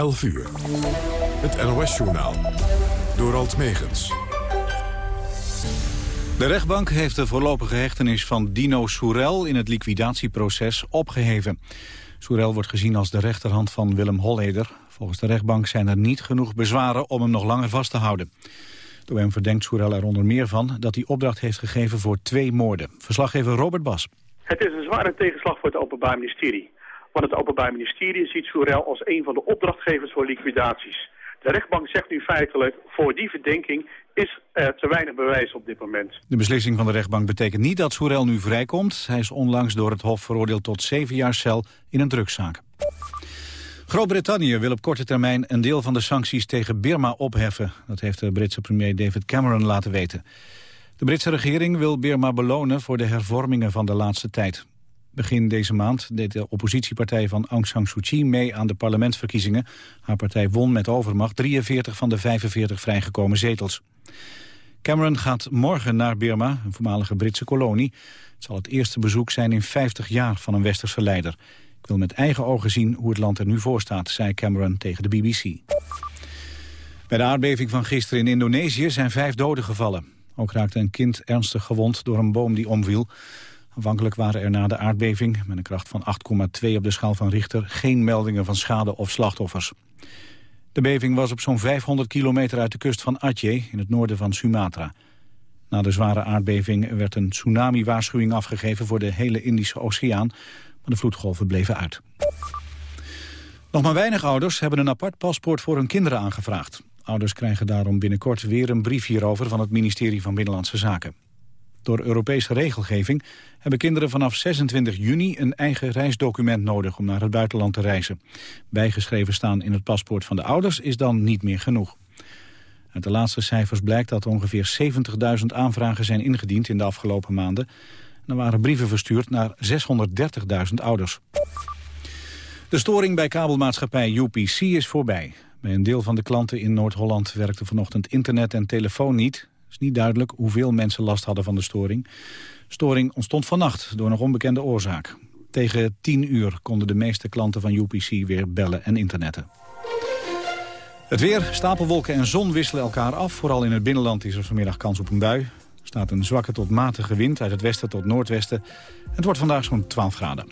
11 uur. Het NOS-journaal. Door Alt Megens. De rechtbank heeft de voorlopige hechtenis van Dino Soerel in het liquidatieproces opgeheven. Soerel wordt gezien als de rechterhand van Willem Holleder. Volgens de rechtbank zijn er niet genoeg bezwaren om hem nog langer vast te houden. De OM verdenkt Soerel er onder meer van dat hij opdracht heeft gegeven voor twee moorden. Verslaggever Robert Bas. Het is een zware tegenslag voor het Openbaar Ministerie. Want het Openbaar Ministerie ziet Soerel als een van de opdrachtgevers voor liquidaties. De rechtbank zegt nu feitelijk, voor die verdenking is er te weinig bewijs op dit moment. De beslissing van de rechtbank betekent niet dat Soerel nu vrijkomt. Hij is onlangs door het Hof veroordeeld tot zeven jaar cel in een drugszaak. Groot-Brittannië wil op korte termijn een deel van de sancties tegen Birma opheffen. Dat heeft de Britse premier David Cameron laten weten. De Britse regering wil Birma belonen voor de hervormingen van de laatste tijd. Begin deze maand deed de oppositiepartij van Aung San Suu Kyi mee aan de parlementsverkiezingen. Haar partij won met overmacht 43 van de 45 vrijgekomen zetels. Cameron gaat morgen naar Birma, een voormalige Britse kolonie. Het zal het eerste bezoek zijn in 50 jaar van een westerse leider. Ik wil met eigen ogen zien hoe het land er nu voor staat, zei Cameron tegen de BBC. Bij de aardbeving van gisteren in Indonesië zijn vijf doden gevallen. Ook raakte een kind ernstig gewond door een boom die omviel. Aanvankelijk waren er na de aardbeving, met een kracht van 8,2 op de schaal van Richter, geen meldingen van schade of slachtoffers. De beving was op zo'n 500 kilometer uit de kust van Aceh, in het noorden van Sumatra. Na de zware aardbeving werd een tsunami-waarschuwing afgegeven voor de hele Indische Oceaan, maar de vloedgolven bleven uit. Nog maar weinig ouders hebben een apart paspoort voor hun kinderen aangevraagd. Ouders krijgen daarom binnenkort weer een brief hierover van het ministerie van Binnenlandse Zaken. Door Europese regelgeving hebben kinderen vanaf 26 juni een eigen reisdocument nodig om naar het buitenland te reizen. Bijgeschreven staan in het paspoort van de ouders is dan niet meer genoeg. Uit de laatste cijfers blijkt dat ongeveer 70.000 aanvragen zijn ingediend in de afgelopen maanden. En er waren brieven verstuurd naar 630.000 ouders. De storing bij kabelmaatschappij UPC is voorbij. Bij een deel van de klanten in Noord-Holland werkte vanochtend internet en telefoon niet is niet duidelijk hoeveel mensen last hadden van de storing. Storing ontstond vannacht door nog onbekende oorzaak. Tegen 10 uur konden de meeste klanten van UPC weer bellen en internetten. Het weer, stapelwolken en zon wisselen elkaar af. Vooral in het binnenland is er vanmiddag kans op een bui. Er staat een zwakke tot matige wind uit het westen tot noordwesten. Het wordt vandaag zo'n 12 graden.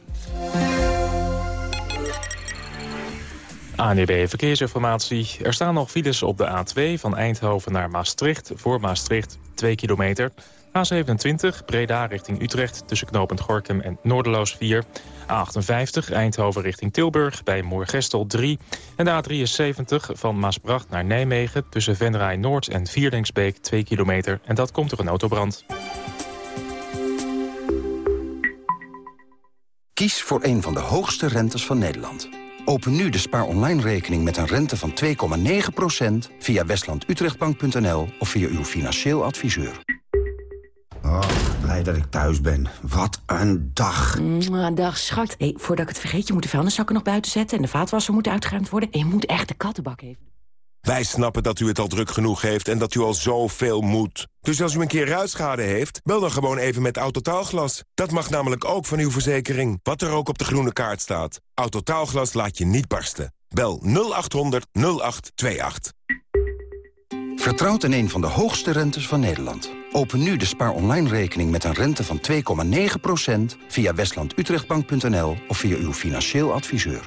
ANEB Verkeersinformatie. Er staan nog files op de A2 van Eindhoven naar Maastricht. Voor Maastricht 2 kilometer. A27 Breda richting Utrecht tussen knooppunt Gorkum en Noorderloos 4. A58 Eindhoven richting Tilburg bij Moorgestel 3. En de A73 van Maasbracht naar Nijmegen tussen Venray Noord en Vierdenksbeek 2 kilometer. En dat komt door een autobrand. Kies voor een van de hoogste rentes van Nederland. Open nu de Spaar Online rekening met een rente van 2,9% via westlandutrechtbank.nl of via uw financieel adviseur. Oh, blij dat ik thuis ben. Wat een dag. Mm, dag, schat. Hey, voordat ik het vergeet, je moet de vuilniszakken nog buiten zetten... en de vaatwasser moet uitgeruimd worden. En je moet echt de kattenbak even... Wij snappen dat u het al druk genoeg heeft en dat u al zoveel moet. Dus als u een keer ruitschade heeft, bel dan gewoon even met Autotaalglas. Dat mag namelijk ook van uw verzekering, wat er ook op de groene kaart staat. Autotaalglas laat je niet barsten. Bel 0800 0828. Vertrouwt in een van de hoogste rentes van Nederland. Open nu de Spaar Online rekening met een rente van 2,9% via westlandutrechtbank.nl of via uw financieel adviseur.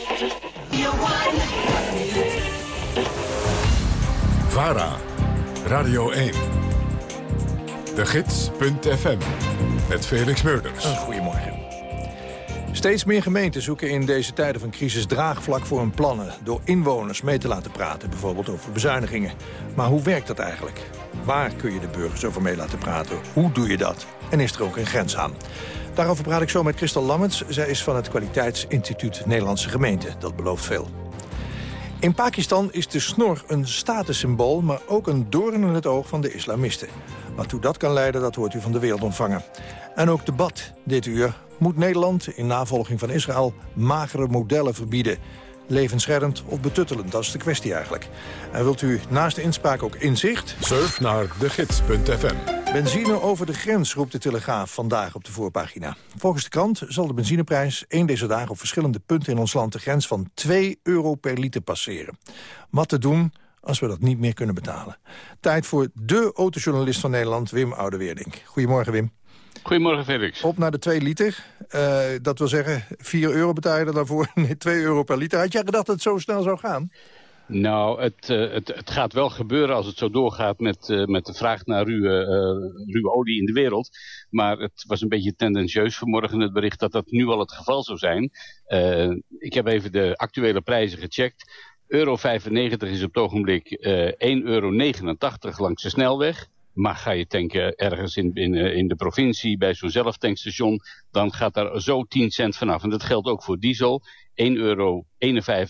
VARA, Radio 1. De Gids.fm, met Felix Meurders. Goedemorgen. Steeds meer gemeenten zoeken in deze tijden van crisis draagvlak voor hun plannen... door inwoners mee te laten praten, bijvoorbeeld over bezuinigingen. Maar hoe werkt dat eigenlijk? Waar kun je de burgers over mee laten praten? Hoe doe je dat? En is er ook een grens aan? Daarover praat ik zo met Christel Lammens. Zij is van het Kwaliteitsinstituut Nederlandse Gemeenten. Dat belooft veel. In Pakistan is de snor een statussymbool, maar ook een doorn in het oog van de islamisten. Wat hoe dat kan leiden, dat hoort u van de wereld ontvangen. En ook debat dit uur. Moet Nederland, in navolging van Israël, magere modellen verbieden? Levensreddend of betuttelend, dat is de kwestie eigenlijk. En wilt u naast de inspraak ook inzicht? Surf naar degids.fm. Benzine over de grens, roept de Telegraaf vandaag op de voorpagina. Volgens de krant zal de benzineprijs één deze dagen op verschillende punten in ons land de grens van 2 euro per liter passeren. Wat te doen als we dat niet meer kunnen betalen? Tijd voor de autojournalist van Nederland, Wim Oudeweerdink. Goedemorgen, Wim. Goedemorgen, Felix. Op naar de 2 liter. Uh, dat wil zeggen, 4 euro betalen daarvoor. Nee, 2 euro per liter. Had jij gedacht dat het zo snel zou gaan? Nou, het, uh, het, het, gaat wel gebeuren als het zo doorgaat met, uh, met de vraag naar ruwe, ruwe olie in de wereld. Maar het was een beetje tendentieus vanmorgen het bericht dat dat nu al het geval zou zijn. ik heb even de actuele prijzen gecheckt. Euro 95 is op het ogenblik 1,89 euro langs de snelweg. Maar ga je tanken ergens in, in, eh, in de provincie bij zo'n zelftankstation, dan gaat daar zo 10 cent vanaf. En dat geldt ook voor diesel. 1,51 euro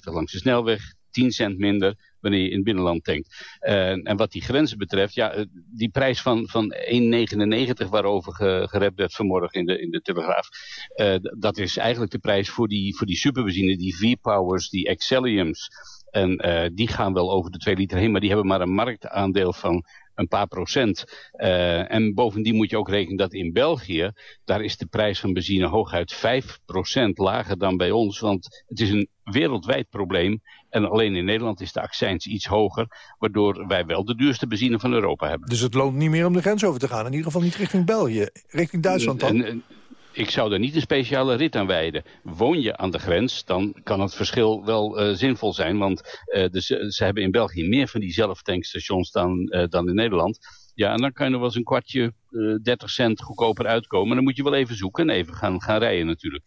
langs de snelweg, 10 cent minder wanneer je in het binnenland tankt. Uh, en wat die grenzen betreft, ja, eh, die prijs van, van 1,99 waarover ge, gerept werd vanmorgen in de, in de Telegraaf, dat is eigenlijk de prijs voor die, voor die superbenzine, die V-Powers, die Excelliums. En die gaan wel over de 2 liter heen, maar die hebben maar een marktaandeel van een paar procent. Uh, en bovendien moet je ook rekenen dat in België, daar is de prijs van benzine hooguit 5 procent lager dan bij ons. Want het is een wereldwijd probleem. En alleen in Nederland is de accijns iets hoger, waardoor wij wel de duurste benzine van Europa hebben. Dus het loont niet meer om de grens over te gaan, in ieder geval niet richting België, richting Duitsland dan? En, ik zou daar niet een speciale rit aan wijden. Woon je aan de grens, dan kan het verschil wel uh, zinvol zijn. Want uh, dus, ze hebben in België meer van die zelftankstations dan, dan in Nederland. Ja, en dan kan je nog wel eens een kwartje, 30 cent goedkoper uitkomen. Dan moet je wel even zoeken en even gaan, gaan rijden natuurlijk.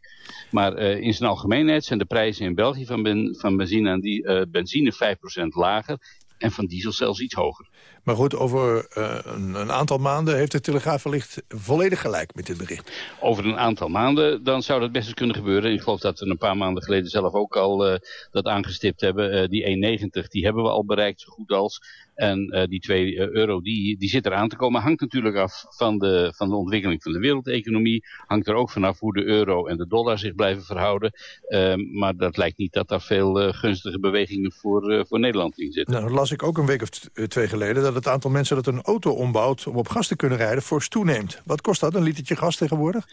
Maar in zijn algemeenheid zijn de prijzen in België van, van benzine en die, benzine 5% lager. En van diesel zelfs iets hoger. Maar goed, over uh, een, een, aantal maanden heeft de Telegraaf wellicht volledig gelijk met dit bericht. Over een aantal maanden, dan zou dat best eens kunnen gebeuren. Ik geloof dat we een paar maanden geleden zelf ook al uh, dat aangestipt hebben. Uh, die 1,90 die hebben we al bereikt, zo goed als. En die 2 euro, die, die zit eraan te komen. Hangt natuurlijk af van de, van de ontwikkeling van de wereldeconomie. Hangt er ook vanaf hoe de euro en de dollar zich blijven verhouden. Uh, maar dat lijkt niet dat daar veel gunstige bewegingen voor, voor Nederland in zitten. Nou, las ik ook een week of twee geleden... dat dat het aantal mensen dat een auto ombouwt... om op gas te kunnen rijden, fors toeneemt. Wat kost dat, een litertje gas tegenwoordig?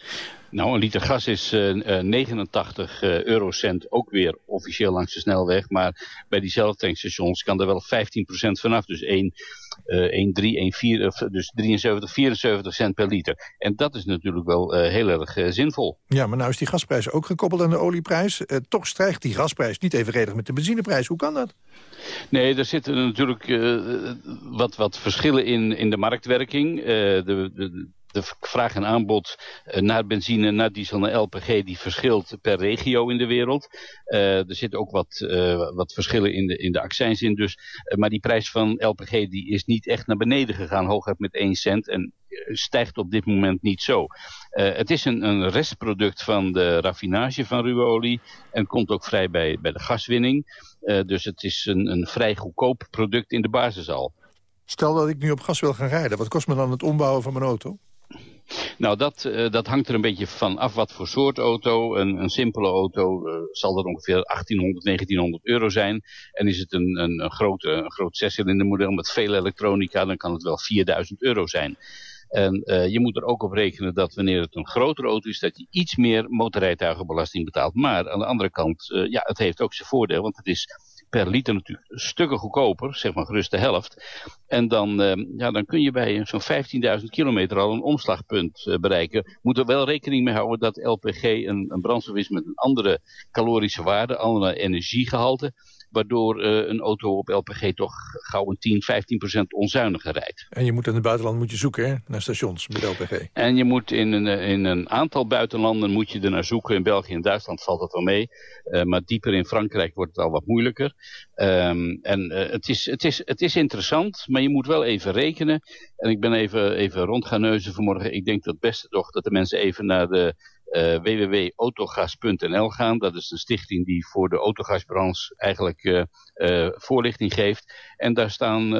Nou, een liter gas is eh, eh, uh, 89 eh, eurocent ook weer officieel langs de snelweg. Maar bij die zelftankstations kan er wel 15% vanaf. Dus één eh, 1,3, 1,4, dus 73, 74 cent per liter. En dat is natuurlijk wel eh, heel erg eh, zinvol. Ja, maar nou is die gasprijs ook gekoppeld aan de olieprijs. toch stijgt die gasprijs niet evenredig met de benzineprijs. Hoe kan dat? Nee, er zitten natuurlijk wat, wat verschillen in, in de marktwerking. de, de de vraag en aanbod uh, naar benzine, naar diesel, naar LPG, die verschilt per regio in de wereld. Uh, er zitten ook wat, uh, wat verschillen in de, in de accijns in. Dus, maar die prijs van LPG die is niet echt naar beneden gegaan, hooguit met 1 cent. En stijgt op dit moment niet zo. het is een, een restproduct van de raffinage van ruwe olie en komt ook vrij bij, bij de gaswinning. dus het is een, een vrij goedkoop product in de basis al. Stel dat ik nu op gas wil gaan rijden, wat kost me dan het ombouwen van mijn auto? Nou, dat, uh, dat hangt er een beetje van af wat voor soort auto. Een, een simpele auto uh, zal er ongeveer 1800, 1900 euro zijn. En is het een, een, een grote, een groot zescilinder model met veel elektronica, dan kan het wel 4000 euro zijn. En uh, je moet er ook op rekenen dat wanneer het een grotere auto is, dat je iets meer motorrijtuigenbelasting betaalt. Maar aan de andere kant, ja, het heeft ook zijn voordeel, want het is per liter natuurlijk stukken goedkoper, zeg maar gerust de helft. En dan, uh, ja, dan kun je bij zo'n 15.000 kilometer al een omslagpunt uh, bereiken. Moet er wel rekening mee houden dat LPG een, een brandstof is met een andere calorische waarde, andere energiegehalte waardoor uh, een auto op LPG toch gauw een 10, 15 procent onzuiniger rijdt. En je moet in het buitenland moet je zoeken hè, naar stations met LPG. En je moet in een, in een aantal buitenlanden moet je er naar zoeken. In België en Duitsland valt dat wel mee. Uh, maar dieper in Frankrijk wordt het al wat moeilijker. Um, en het, is, het, is, het is interessant, maar je moet wel even rekenen. En ik ben even, even rond gaan neuzen vanmorgen. Ik denk dat het beste toch dat de mensen even naar de uh, www.autogas.nl gaan. Dat is een stichting die voor de autogasbranche eigenlijk uh, uh, voorlichting geeft. En daar staan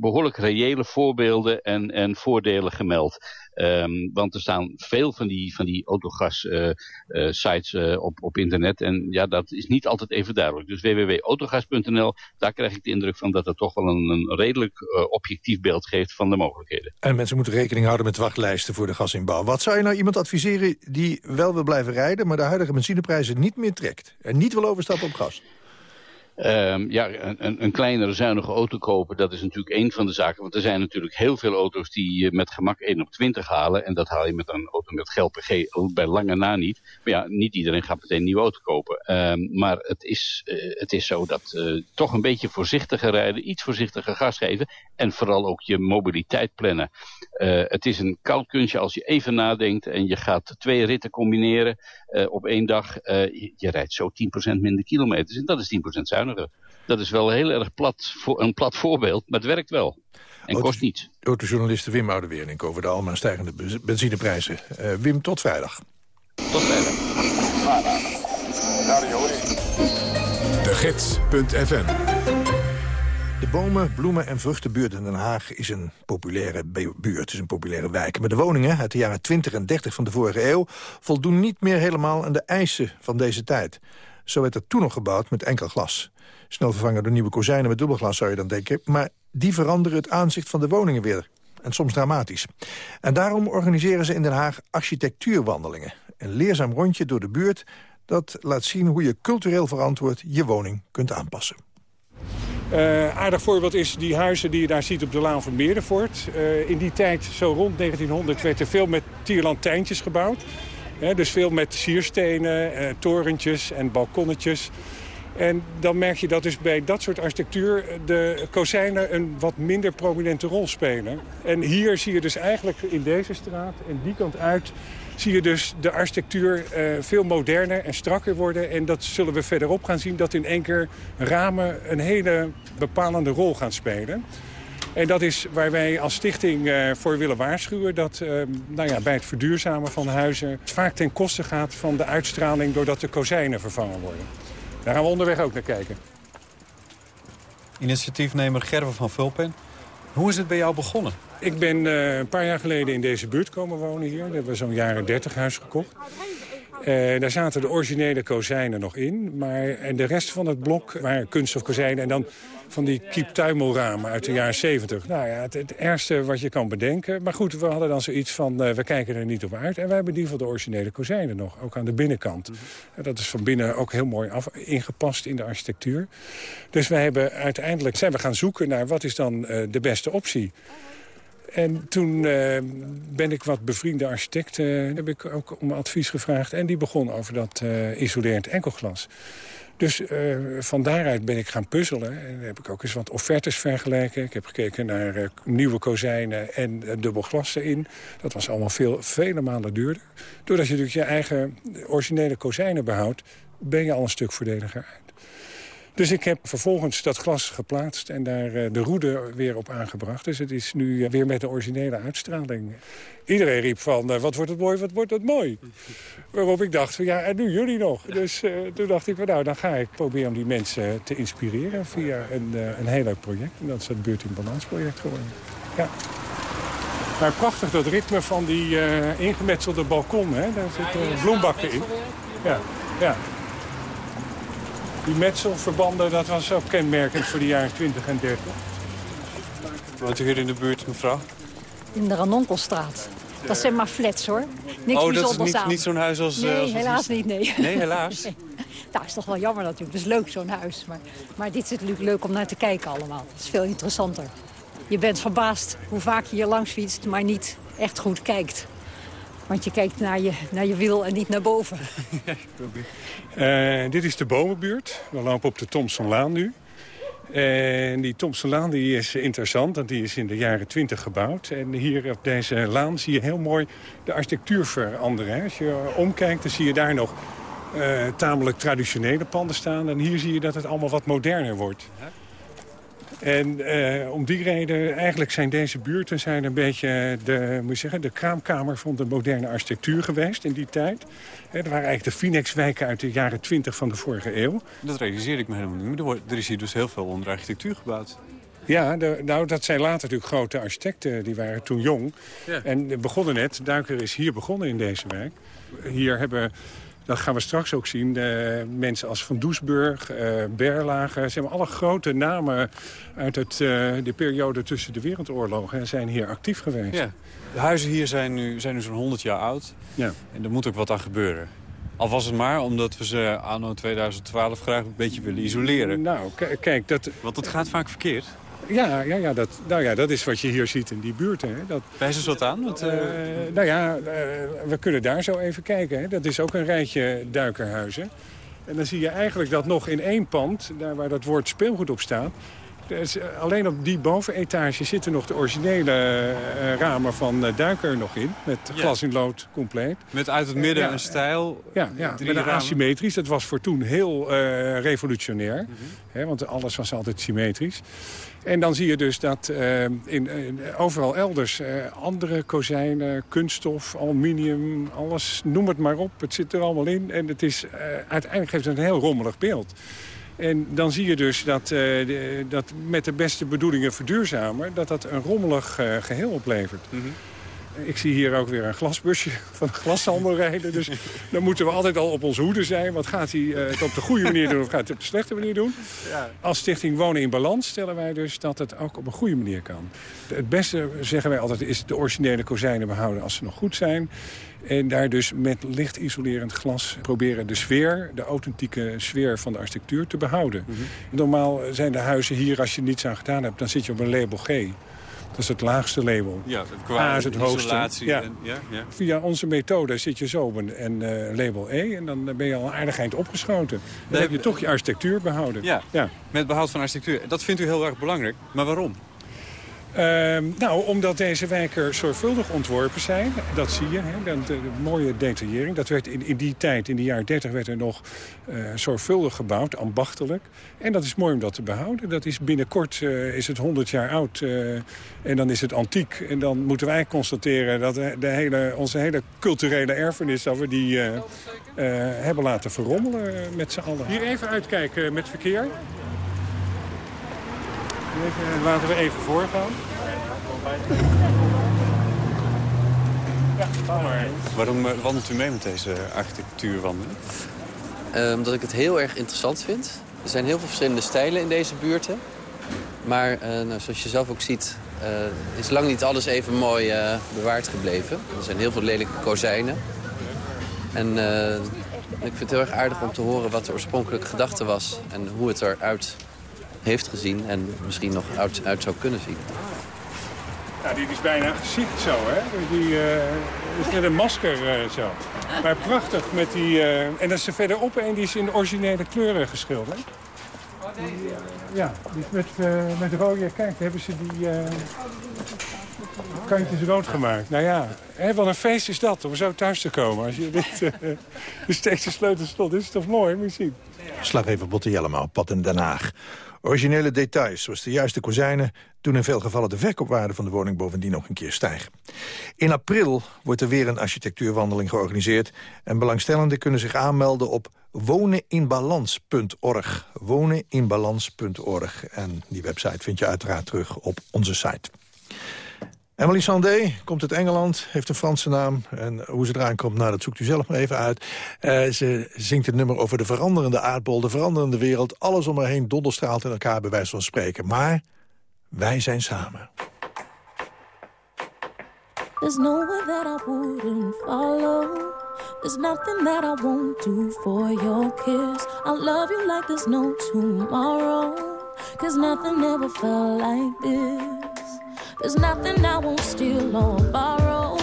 behoorlijk reële voorbeelden en, en voordelen gemeld. Um, want er staan veel van die, van die autogas-sites op, op internet. En ja, dat is niet altijd even duidelijk. Dus www.autogas.nl, daar krijg ik de indruk van dat het toch wel een, een redelijk objectief beeld geeft van de mogelijkheden. En mensen moeten rekening houden met wachtlijsten voor de gasinbouw. Wat zou je nou iemand adviseren die wel wil blijven rijden... maar de huidige benzineprijzen niet meer trekt en niet wil overstappen op gas? Um, ja, een, een, kleinere zuinige auto kopen, dat is natuurlijk één van de zaken. Want er zijn natuurlijk heel veel auto's die met gemak 1 op 20 halen. En dat haal je met een auto met GLPG bij lange na niet. Maar ja, niet iedereen gaat meteen een nieuwe auto kopen. Um, maar het is, uh, het is zo dat uh, toch een beetje voorzichtiger rijden, iets voorzichtiger gas geven. En vooral ook je mobiliteit plannen. Uh, het is een koud kunstje als je even nadenkt en je gaat twee ritten combineren op één dag. Je, je, rijdt zo 10% minder kilometers en dat is 10% Dat is wel heel erg plat, voor, een plat voorbeeld, maar het werkt wel. En kost niets. Autojournalist Wim Oudewerink over de almaar stijgende benzineprijzen. Uh, Wim, tot vrijdag. Tot vrijdag. De Gids.fm de bomen, bloemen en vruchtenbuurt in Den Haag is een populaire buurt, is een populaire wijk. Maar de woningen uit de jaren 20 en 30 van de vorige eeuw voldoen niet meer helemaal aan de eisen van deze tijd. Zo werd er toen nog gebouwd met enkel glas. Snel vervangen door nieuwe kozijnen met dubbelglas zou je dan denken. Maar die veranderen het aanzicht van de woningen weer. En soms dramatisch. En daarom organiseren ze in Den Haag architectuurwandelingen. Een leerzaam rondje door de buurt dat laat zien hoe je cultureel verantwoord je woning kunt aanpassen. Uh, aardig voorbeeld is die huizen die je daar ziet op de Laan van Meerdervoort. Uh, in die tijd, zo rond 1900, werd er veel met tierlantijntjes gebouwd dus veel met sierstenen, eh, torentjes en balkonnetjes. En dan merk je dat dus bij dat soort architectuur de kozijnen een wat minder prominente rol spelen. En hier zie je dus eigenlijk in deze straat en die kant uit zie je dus de architectuur uh, veel moderner en strakker worden. En dat zullen we verderop gaan zien dat in één keer ramen een hele bepalende rol gaan spelen. En dat is waar wij als stichting uh, voor willen waarschuwen. Dat uh, nou ja, bij het verduurzamen van huizen het vaak ten koste gaat van de uitstraling... doordat de kozijnen vervangen worden. Daar gaan we onderweg ook naar kijken. Initiatiefnemer Gerwe van Vulpen. Hoe is het bij jou begonnen? Ik ben uh, een paar jaar geleden in deze buurt komen wonen hier. We hebben zo'n jaren 30 huis gekocht. Uh, daar zaten de originele kozijnen nog in. Maar, en de rest van het blok waren kunststof kozijnen. En dan van die kieptuimelramen uit de jaren 70. Nou ja, het, het, ergste wat je kan bedenken. Maar goed, we hadden dan zoiets van, uh, we kijken er niet op uit. En wij hebben die van de originele kozijnen nog, ook aan de binnenkant. Mm Dat is van binnen ook heel mooi af, ingepast in de architectuur. Dus wij hebben uiteindelijk zijn we gaan zoeken naar wat is dan uh, de beste optie. En toen uh, ben ik wat bevriende architecten, uh, heb ik ook om advies gevraagd. En die begon over dat uh, isolerend enkelglas. Dus uh, van daaruit ben ik gaan puzzelen. En heb ik ook eens wat offertes vergeleken. Ik heb gekeken naar nieuwe kozijnen en dubbel glas erin. Dat was allemaal veel, vele malen duurder. Doordat je natuurlijk je eigen originele kozijnen behoudt... ben je al een stuk voordeliger uit. Dus ik heb vervolgens dat glas geplaatst en daar de roede weer op aangebracht. Dus het is nu weer met de originele uitstraling. Iedereen riep van, wat wordt het mooi, wat wordt het mooi. Waarop ik dacht, ja, en nu jullie nog. Dus toen dacht ik, van, nou, dan ga ik proberen om die mensen te inspireren... via een, een heel leuk project. En dat is het Buurt in Balans project geworden. Ja. Maar prachtig dat ritme van die ingemetselde balkon, hè. Daar zitten bloembakken in. Ja, ja. Die metselverbanden, dat was ook kenmerkend voor de jaren 20 en 30. Woont u hier in de buurt, mevrouw? In de Ranonkelstraat. Dat zijn maar flats, hoor. Niks oh, dat is niet, niet zo'n huis als... Nee, als helaas niet, nee. Nee, helaas? nee. Nou, is toch wel jammer natuurlijk. Het is leuk, zo'n huis. Maar, maar dit is natuurlijk leuk om naar te kijken allemaal. Het is veel interessanter. Je bent verbaasd hoe vaak je hier langs fietst, maar niet echt goed kijkt. Want je kijkt naar je, naar je wiel en niet naar boven. uh, dit is de bomenbuurt. We lopen op de Thomsonlaan nu. En die Thompsonlaan die is interessant, want die is in de jaren 20 gebouwd. En hier op deze laan zie je heel mooi de architectuur veranderen. Als je omkijkt, dan zie je daar nog uh, tamelijk traditionele panden staan. En hier zie je dat het allemaal wat moderner wordt. En eh, om die reden, eigenlijk zijn deze buurten zijn een beetje de, moet zeggen, de kraamkamer van de moderne architectuur geweest in die tijd. Hè, er waren eigenlijk de Phoenix-wijken uit de jaren 20 van de vorige eeuw. Dat realiseer ik me helemaal niet. Maar er, wordt- er is hier dus heel veel onder architectuur gebouwd. Ja, de, nou, dat zijn later natuurlijk grote architecten. Die waren toen jong. Ja. En begonnen net. Duiker is hier begonnen in deze wijk. Hier hebben, dat gaan we straks ook zien, eh, mensen als Van Doesburg, eh Berlage. Ze hebben alle grote namen uit het, eh, de periode tussen de wereldoorlogen... en zijn hier actief geweest. Ja. De huizen hier zijn nu, zijn nu zo'n 100 jaar oud. Ja. En er moet ook wat aan gebeuren. Al was het maar omdat we ze anno 2012 graag een beetje willen isoleren. Nou, kijk, dat... Want het gaat vaak verkeerd. Ja, ja, ja, dat, nou ja, dat is wat je hier ziet in die buurten. Hè. Dat, Wijs eens wat aan. Want, eh, Eh, nou ja, eh, we kunnen daar zo even kijken. Hè. Dat is ook een rijtje duikerhuizen. En dan zie je eigenlijk dat nog in één pand, daar waar dat woord speelgoed op staat... alleen op die bovenetage zitten nog de originele ramen van Duiker nog in. Met glas in lood compleet. met uit het midden Ja. een stijl. Ja, ja drie met een asymmetrisch. Dat was voor toen heel revolutionair. Mhm. hè, want alles was altijd symmetrisch. En dan zie je dus dat eh, in, in- overal elders eh, andere kozijnen, kunststof, aluminium, alles, noem het maar op. Het zit er allemaal in. En het is, eh, uiteindelijk geeft het een heel rommelig beeld. En dan zie je dus dat, dat met de beste bedoelingen verduurzamen... dat dat een rommelig eh, geheel oplevert. Ik zie hier ook weer een glasbusje van een glashandel rijden. Dus dan moeten we altijd al op onze hoede zijn. Wat gaat hij eh, het op de goede manier doen of gaat hij het op de slechte manier doen? Als Stichting Wonen in Balans stellen wij dus dat het ook op een goede manier kan. Het beste, zeggen wij altijd, is de originele kozijnen behouden als ze nog goed zijn. En daar dus met licht isolerend glas proberen de sfeer, de authentieke sfeer van de architectuur te behouden. Normaal zijn de huizen hier, als je er niets aan gedaan hebt, dan zit je op een label G. Dat is het laagste label. Ja, qua A is het hoogste. Ja. En, ja, ja. Via onze methode zit je zo op een, een eh, label E en dan ben je al een aardig eind opgeschoten. Dan Nee, heb je toch je architectuur behouden. Ja, Ja. met behoud van architectuur. Dat vindt u heel erg belangrijk. Maar waarom? Ehm, nou, omdat deze wijken zorgvuldig ontworpen zijn. Dat zie je, hè, de, de- de mooie detaillering. Dat werd in, in die tijd, in de jaren 30, werd er nog eh, zorgvuldig gebouwd, ambachtelijk. En dat is mooi om dat te behouden. Dat is binnenkort eh, is het 100 jaar oud eh, en dan is het antiek. En dan moeten wij constateren dat de, hele, onze hele culturele erfenis... dat we die eh, eh, hebben laten verrommelen eh, met z'n allen. Hier even uitkijken met verkeer. Even, laten we even voorgaan. Ja, maar. Waarom eh, wandelt u mee met deze architectuurwandeling? Eh, Omdat ik het heel erg interessant vind. Er zijn heel veel verschillende stijlen in deze buurten. Maar eh, nou, zoals je zelf ook ziet, eh, is lang niet alles even mooi eh, bewaard gebleven. Er zijn heel veel lelijke kozijnen. En eh, ik vind het heel erg aardig om te horen wat de oorspronkelijke gedachte was... en hoe het eruit heeft gezien en misschien nog uit, uit zou kunnen zien. Ja, die is bijna gezicht zo, hè? Die eh, is met een masker eh, zo. Maar prachtig met die... eh, en dan is er verderop een die is in de originele kleuren geschilderd. Die, ja, die is met, met rode... Kijk, hebben ze die eh, kantjes rood gemaakt. Nou ja, hè, wat een feest is dat om zo thuis te komen. Als je dit... steekt de sleutel slot. Dit is toch mooi, moet je zien. Slaggever Botte Jellema op pad in Den Haag. Originele details, zoals de juiste kozijnen... doen in veel gevallen de verkoopwaarde van de woning bovendien nog een keer stijgen. In april wordt er weer een architectuurwandeling georganiseerd... en belangstellenden kunnen zich aanmelden op woneninbalans.org. Woneninbalans.org. En die website vind je uiteraard terug op onze site. Emily Sandé komt uit Engeland, heeft een Franse naam. En hoe ze eraan komt, nou, dat zoekt u zelf maar even uit. Eh, ze zingt het nummer over de veranderende aardbol, de veranderende wereld. Alles om haar heen donderstraalt in elkaar, bij wijze van spreken. Maar wij zijn samen. There's nowhere that I wouldn't follow. There's nothing that I won't do for your kiss. I love you like there's no tomorrow. Cause nothing ever felt like this. There's nothing I won't steal or borrow.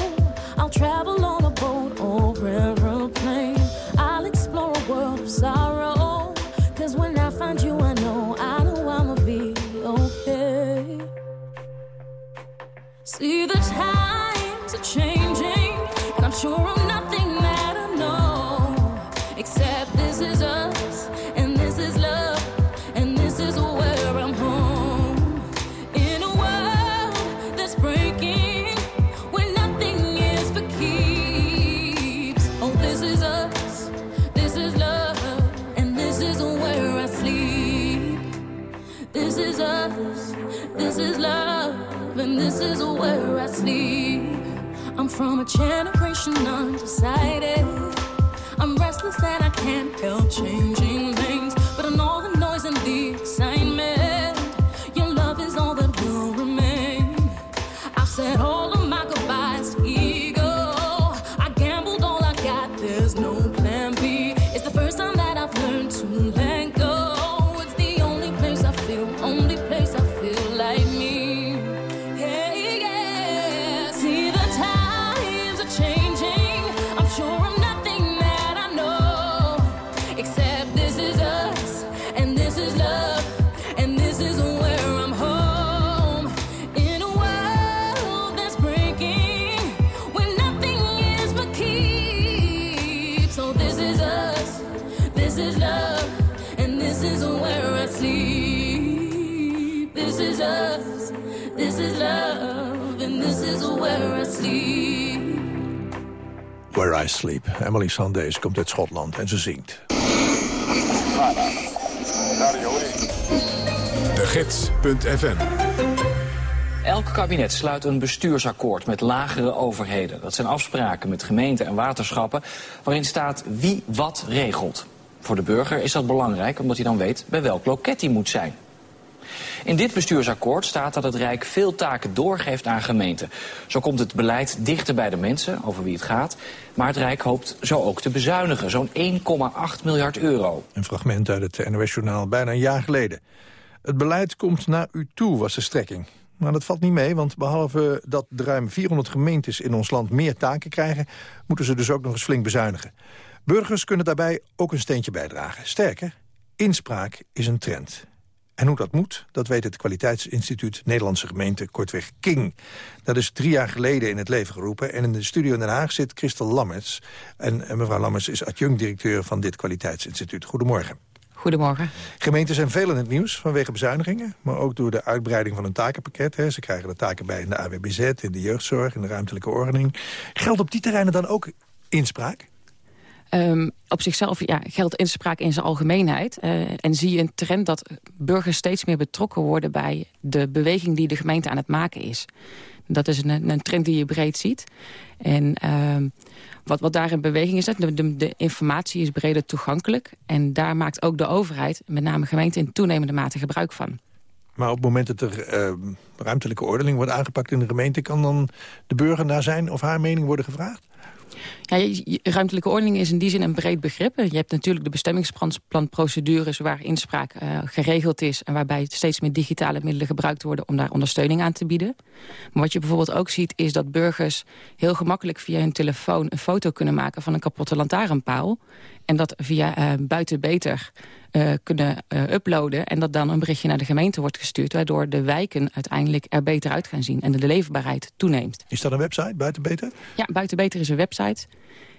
I'll travel on a boat or aeroplane. I'll explore a world of sorrow. Cause when I find you, I know, I know I'ma be okay. See the times are changing, and I'm sure of undecided. I'm restless and I can't help changing I Sleep. Emily Sandé, ze komt uit Schotland en ze zingt. De Gids.fm Elk kabinet sluit een bestuursakkoord met lagere overheden. Dat zijn afspraken met gemeenten en waterschappen waarin staat wie wat regelt. Voor de burger is dat belangrijk omdat hij dan weet bij welk loket hij moet zijn. In dit bestuursakkoord staat dat het Rijk veel taken doorgeeft aan gemeenten. Zo komt het beleid dichter bij de mensen, over wie het gaat. Maar het Rijk hoopt zo ook te bezuinigen, zo'n 1,8 miljard euro. Een fragment uit het NOS-journaal bijna een jaar geleden. Het beleid komt naar u toe, was de strekking. Maar dat valt niet mee, want behalve dat de ruim 400 gemeentes in ons land meer taken krijgen... moeten ze dus ook nog eens flink bezuinigen. Burgers kunnen daarbij ook een steentje bijdragen. Sterker, inspraak is een trend. En hoe dat moet, dat weet het kwaliteitsinstituut Nederlandse gemeente, kortweg KING. Dat is drie jaar geleden in het leven geroepen. En in de studio in Den Haag zit Christel Lammers. En mevrouw Lammers is adjunct-directeur van dit kwaliteitsinstituut. Goedemorgen. Goedemorgen. Gemeenten zijn veel in het nieuws vanwege bezuinigingen... maar ook door de uitbreiding van een takenpakket. Hè. Ze krijgen de taken bij in de AWBZ, in de jeugdzorg, in de ruimtelijke ordening. Geldt op die terreinen dan ook inspraak? Ehm, op zichzelf ja, geldt inspraak in zijn algemeenheid. Eh, en zie je een trend dat burgers steeds meer betrokken worden... bij de beweging die de gemeente aan het maken is. Dat is een, een trend die je breed ziet. En ehm, wat, wat daar in beweging is, de, de, informatie is breder toegankelijk. En daar maakt ook de overheid, met name gemeente... in toenemende mate gebruik van. Maar op het moment dat er uh, ruimtelijke ordening wordt aangepakt in de gemeente... kan dan de burger naar zijn of haar mening worden gevraagd? Ja, ruimtelijke ordening is in die zin een breed begrip. Je hebt natuurlijk de bestemmingsplanprocedures waar inspraak uh, geregeld is... en waarbij steeds meer digitale middelen gebruikt worden om daar ondersteuning aan te bieden. Maar wat je bijvoorbeeld ook ziet is dat burgers heel gemakkelijk via hun telefoon... een foto kunnen maken van een kapotte lantaarnpaal... en dat via uh, buiten beter uh, kunnen uh, uploaden... en dat dan een berichtje naar de gemeente wordt gestuurd... waardoor de wijken uiteindelijk er beter uit gaan zien... en de leefbaarheid toeneemt. Is dat een website, Buiten Beter? Ja, Buiten Beter is een website.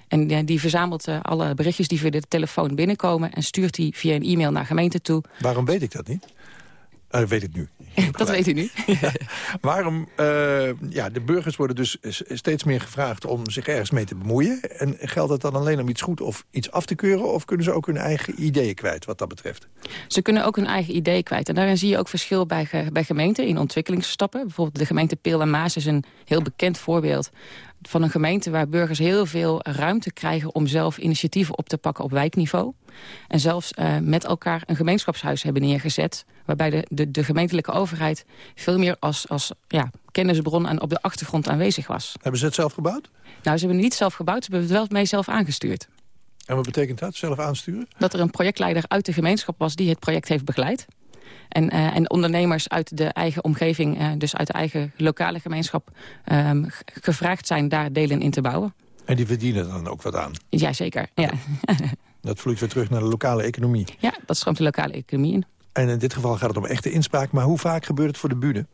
En die verzamelt uh, alle berichtjes die via de telefoon binnenkomen... en stuurt die via een e-mail naar gemeente toe. Waarom weet ik dat niet? Uh, weet ik nu. dat weet u nu. ja. Waarom, uh, ja, de burgers worden dus steeds meer gevraagd om zich ergens mee te bemoeien. En geldt het dan alleen om iets goed of iets af te keuren... of kunnen ze ook hun eigen ideeën kwijt wat dat betreft? Ze kunnen ook hun eigen ideeën kwijt. En daarin zie je ook verschil bij, bij gemeenten in ontwikkelingsstappen. Bijvoorbeeld de gemeente Peel en Maas is een heel bekend voorbeeld van een gemeente waar burgers heel veel ruimte krijgen... om zelf initiatieven op te pakken op wijkniveau. En zelfs uh, met elkaar een gemeenschapshuis hebben neergezet... waarbij de, de, de gemeentelijke overheid veel meer als, als ja, kennisbron... en op de achtergrond aanwezig was. Hebben ze het zelf gebouwd? Nou, ze hebben het niet zelf gebouwd, ze hebben het wel mee zelf aangestuurd. En wat betekent dat, zelf aansturen? Dat er een projectleider uit de gemeenschap was die het project heeft begeleid. En, uh, en, ondernemers uit de eigen omgeving, uh, dus uit de eigen lokale gemeenschap... Um, gevraagd zijn daar delen in te bouwen. En die verdienen dan ook wat aan? Jazeker, ja. Dat vloeit weer terug naar de lokale economie? Ja, dat stroomt de lokale economie in. En in dit geval gaat het om echte inspraak. Maar hoe vaak gebeurt het voor de bühne?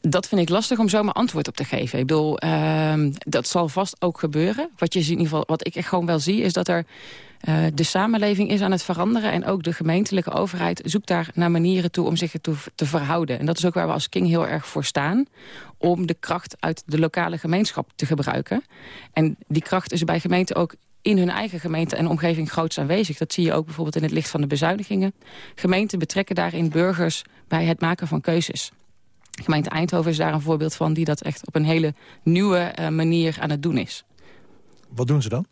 Dat vind ik lastig om zomaar antwoord op te geven. Ik bedoel, uh, dat zal vast ook gebeuren. Wat, je in ieder geval, wat ik echt gewoon wel zie, is dat er uh, de samenleving is aan het veranderen. En ook de gemeentelijke overheid zoekt daar naar manieren toe om zich ertoe te verhouden. En dat is ook waar we als King heel erg voor staan. Om de kracht uit de lokale gemeenschap te gebruiken. En die kracht is bij gemeenten ook in hun eigen gemeente en omgeving groots aanwezig. Dat zie je ook bijvoorbeeld in het licht van de bezuinigingen. Gemeenten betrekken daarin burgers bij het maken van keuzes. gemeente Eindhoven is daar een voorbeeld van... die dat echt op een hele nieuwe eh, manier aan het doen is. Wat doen ze dan?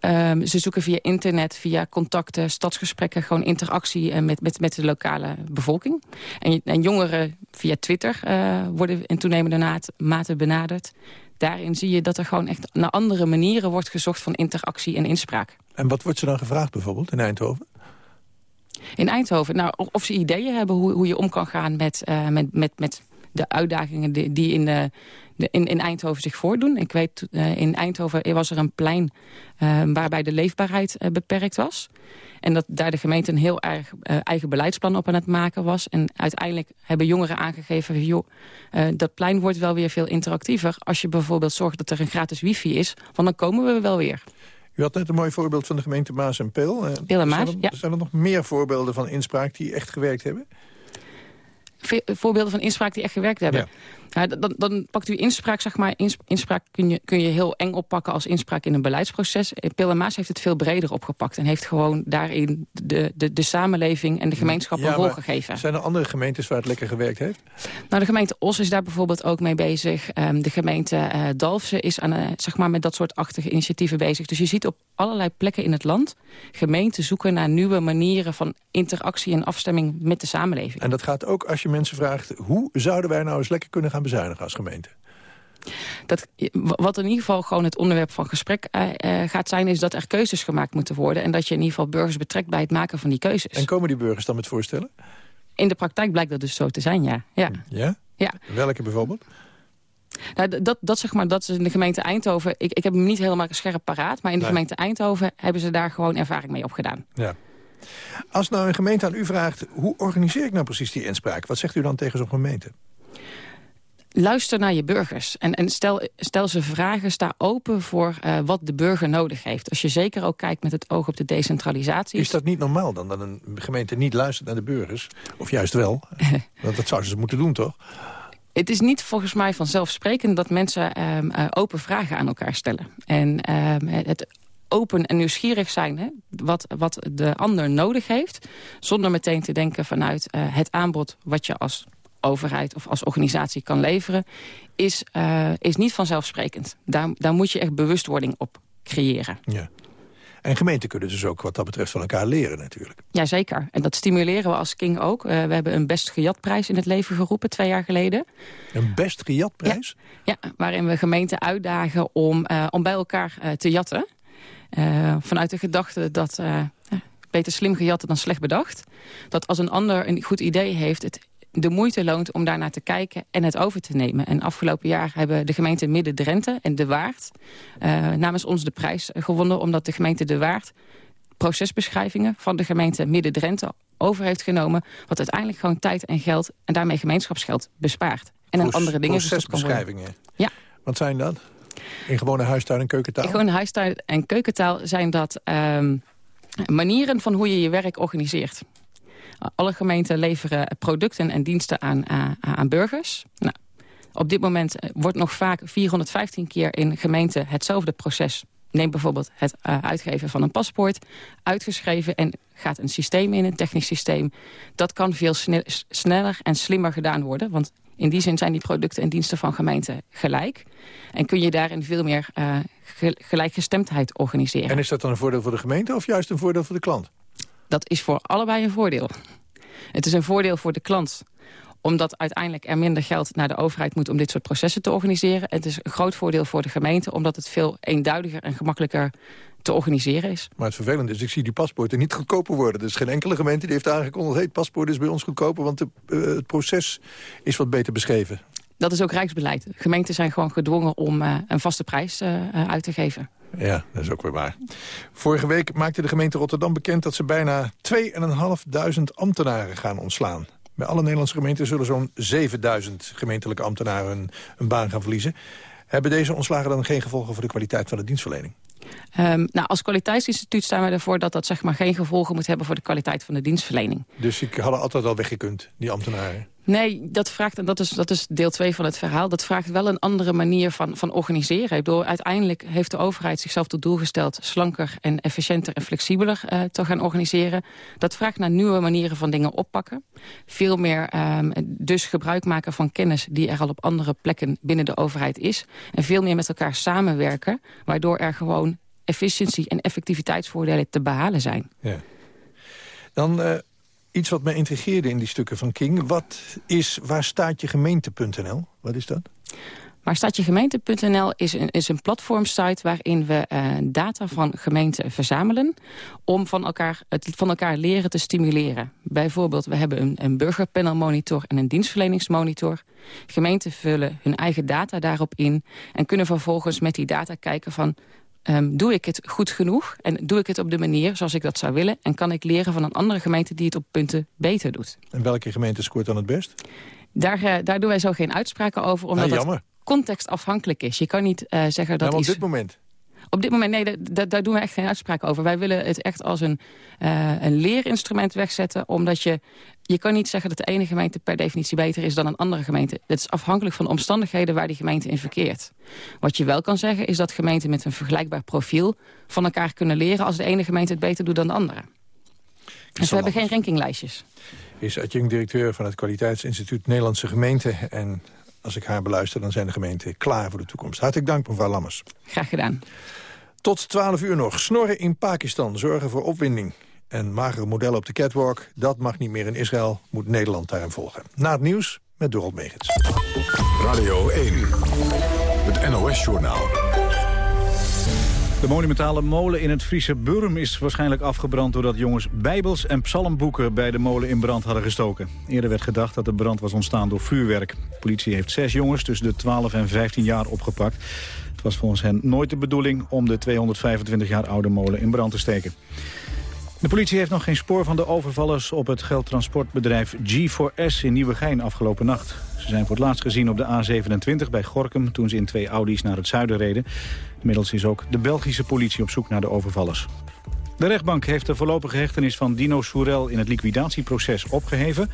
Um, ze zoeken via internet, via contacten, stadsgesprekken... gewoon interactie uh, met, met, met de lokale bevolking. En, en jongeren via Twitter uh, worden in toenemende mate benaderd. Daarin zie je dat er gewoon echt naar andere manieren wordt gezocht... van interactie en inspraak. En wat wordt ze dan gevraagd bijvoorbeeld in Eindhoven? In Eindhoven? Nou, of ze ideeën hebben hoe, hoe je om kan gaan met, uh, met, met, met de uitdagingen die, die in de in, in Eindhoven zich voordoen. Ik weet, uh, in Eindhoven was er een plein uh, waarbij de leefbaarheid uh, beperkt was. En dat daar de gemeente een heel erg eigen beleidsplan op aan het maken was. En uiteindelijk hebben jongeren aangegeven... joh, dat plein wordt wel weer veel interactiever... als je bijvoorbeeld zorgt dat er een gratis wifi is. Want dan komen we wel weer. U had net een mooi voorbeeld van de gemeente Maas en Peel. Peel en Maas, zijn er, ja. Zijn er nog meer voorbeelden van inspraak die echt gewerkt hebben? voorbeelden van inspraak die echt gewerkt hebben. Ja. Dan, dan, pakt u inspraak, zeg maar. Inspraak kun je, kun je heel eng oppakken als inspraak in een beleidsproces. Eh, Pil Maas heeft het veel breder opgepakt. En heeft gewoon daarin de, de, de samenleving en de gemeenschap een rol gegeven. Zijn er andere gemeentes waar het lekker gewerkt heeft? Nou, de gemeente Os is daar bijvoorbeeld ook mee bezig. Um, de gemeente uh, Dalfsen is aan, uh, zeg maar met dat soort achtige initiatieven bezig. Dus je ziet op allerlei plekken in het land... gemeenten zoeken naar nieuwe manieren van interactie en afstemming met de samenleving. En dat gaat ook als je mensen vraagt... hoe zouden wij nou eens lekker kunnen gaan bezuinigen als gemeente? Dat, wat in ieder geval gewoon het onderwerp van gesprek uh, uh, gaat zijn... is dat er keuzes gemaakt moeten worden... en dat je in ieder geval burgers betrekt bij het maken van die keuzes. En komen die burgers dan met voorstellen? In de praktijk blijkt dat dus zo te zijn, ja. Ja? ja? ja. Welke bijvoorbeeld? Nou, dat, dat, zeg maar, dat is in de gemeente Eindhoven... Ik, ik heb hem niet helemaal scherp paraat... maar in de nee. gemeente Eindhoven hebben ze daar gewoon ervaring mee opgedaan. Ja. Als nou een gemeente aan u vraagt... hoe organiseer ik nou precies die inspraak? Wat zegt u dan tegen zo'n gemeente? Luister naar je burgers en, en stel, stel ze vragen, sta open voor uh, wat de burger nodig heeft. Als je zeker ook kijkt met het oog op de decentralisatie. Is dat niet normaal dan, dat een gemeente niet luistert naar de burgers? Of juist wel? Want dat zouden ze moeten doen, toch? Het is niet volgens mij vanzelfsprekend dat mensen um, uh, open vragen aan elkaar stellen. En um, het open en nieuwsgierig zijn hè, wat, wat de ander nodig heeft... zonder meteen te denken vanuit uh, het aanbod wat je als overheid of als organisatie kan leveren... is, uh, is niet vanzelfsprekend. Daar, daar moet je echt bewustwording op creëren. Ja. En gemeenten kunnen dus ook wat dat betreft van elkaar leren natuurlijk. Jazeker. En dat stimuleren we als King ook. Uh, we hebben een Best Gejatprijs in het leven geroepen twee jaar geleden. Een Best Gejatprijs? Ja, ja waarin we gemeenten uitdagen om, uh, om bij elkaar uh, te jatten. Vanuit de gedachte dat beter slim gejat dan slecht bedacht. Dat als een ander een goed idee heeft... het de moeite loont om daarnaar te kijken en het over te nemen. En afgelopen jaar hebben de gemeente Midden-Drenthe en De Waard... Uh, namens ons de prijs gewonnen omdat de gemeente De Waard... procesbeschrijvingen van de gemeente Midden-Drenthe over heeft genomen... wat uiteindelijk gewoon tijd en geld en daarmee gemeenschapsgeld bespaart. En aan andere dingen Procesbeschrijvingen? Ja. Wat zijn dat? In gewone huistuin en keukentaal? In gewone huistuin en keukentaal zijn dat um, manieren van hoe je je werk organiseert. Alle gemeenten leveren producten en diensten aan, aan, aan burgers. Nou, op dit moment wordt nog vaak 415 keer in gemeenten hetzelfde proces... neem bijvoorbeeld het uh, uitgeven van een paspoort, uitgeschreven... en gaat een systeem in, een technisch systeem. Dat kan veel sne sneller en slimmer gedaan worden... want in die zin zijn die producten en diensten van gemeenten gelijk. En kun je daarin veel meer uh, gelijkgestemdheid organiseren. En is dat dan een voordeel voor de gemeente of juist een voordeel voor de klant? Dat is voor allebei een voordeel. Het is een voordeel voor de klant omdat uiteindelijk er minder geld naar de overheid moet... om dit soort processen te organiseren. Het is een groot voordeel voor de gemeente... omdat het veel eenduidiger en gemakkelijker te organiseren is. Maar het vervelende is, ik zie die paspoorten niet goedkoper worden. Er is geen enkele gemeente die heeft aangekondigd... hey, het paspoort is bij ons goedkoper, want de, uh, het proces is wat beter beschreven. Dat is ook rijksbeleid. Gemeenten zijn gewoon gedwongen om uh, een vaste prijs uh, uit te geven. Ja, dat is ook weer waar. Vorige week maakte de gemeente Rotterdam bekend... dat ze bijna 2.500 ambtenaren gaan ontslaan. Bij alle Nederlandse gemeenten zullen zo'n 7000 gemeentelijke ambtenaren hun, hun baan gaan verliezen. Hebben deze ontslagen dan geen gevolgen voor de kwaliteit van de dienstverlening? Um, nou, als kwaliteitsinstituut staan we ervoor dat dat zeg maar, geen gevolgen moet hebben voor de kwaliteit van de dienstverlening. Dus ik hadden altijd al weggekund, die ambtenaren? Nee, dat vraagt, en dat is, dat is deel 2 van het verhaal... dat vraagt wel een andere manier van, van organiseren. Door uiteindelijk heeft de overheid zichzelf tot doel gesteld... slanker en efficiënter en flexibeler uh, te gaan organiseren. Dat vraagt naar nieuwe manieren van dingen oppakken. Veel meer um, dus gebruik maken van kennis... die er al op andere plekken binnen de overheid is. En veel meer met elkaar samenwerken... waardoor er gewoon efficiëntie en effectiviteitsvoordelen te behalen zijn. Ja. Dan uh, iets wat me intrigeerde in die stukken van King. Wat is waar staat je gemeente.nl? Wat is dat? Waarstaatjegemeente.nl is een, is een platformsite waarin we uh, data van gemeenten verzamelen... om van elkaar, het van elkaar leren te stimuleren. Bijvoorbeeld, we hebben een, een burgerpanelmonitor en een dienstverleningsmonitor. Gemeenten vullen hun eigen data daarop in... en kunnen vervolgens met die data kijken van... Um, doe ik het goed genoeg en doe ik het op de manier zoals ik dat zou willen... en kan ik leren van een andere gemeente die het op punten beter doet. En welke gemeente scoort dan het best? Daar, uh, daar doen wij zo geen uitspraken over, omdat nou, het contextafhankelijk is. Je kan niet uh, zeggen dat nou, iets... op dit moment? Op dit moment, nee, daar doen we echt geen uitspraken over. Wij willen het echt als een, uh, een leerinstrument wegzetten... omdat je, je kan niet zeggen dat de ene gemeente per definitie beter is dan een andere gemeente. Het is afhankelijk van de omstandigheden waar die gemeente in verkeert. Wat je wel kan zeggen is dat gemeenten met een vergelijkbaar profiel... van elkaar kunnen leren als de ene gemeente het beter doet dan de andere. Dus we hebben geen rankinglijstjes. Is adjunct-directeur van het Kwaliteitsinstituut Nederlandse Gemeenten... en als ik haar beluister, dan zijn de gemeenten klaar voor de toekomst. Hartelijk dank, mevrouw Lammers. Graag gedaan. Tot 12 uur nog. Snorren in Pakistan zorgen voor opwinding. En magere modellen op de catwalk, dat mag niet meer in Israël. Moet Nederland daarin volgen. Na het nieuws met Dorot Megens. Radio 1, het NOS-journaal. De monumentale molen in het Friese Burm is waarschijnlijk afgebrand... doordat jongens bijbels en psalmboeken bij de molen in brand hadden gestoken. Eerder werd gedacht dat de brand was ontstaan door vuurwerk. De politie heeft zes jongens tussen de 12 en 15 jaar opgepakt. Het was volgens hen nooit de bedoeling om de 225 jaar oude molen in brand te steken. De politie heeft nog geen spoor van de overvallers op het geldtransportbedrijf G4S in Nieuwegein afgelopen nacht. Ze zijn voor het laatst gezien op de A27 bij Gorkum toen ze in twee Audi's naar het zuiden reden. Inmiddels is ook de Belgische politie op zoek naar de overvallers. De rechtbank heeft de voorlopige hechtenis van Dino Soerel in het liquidatieproces opgeheven.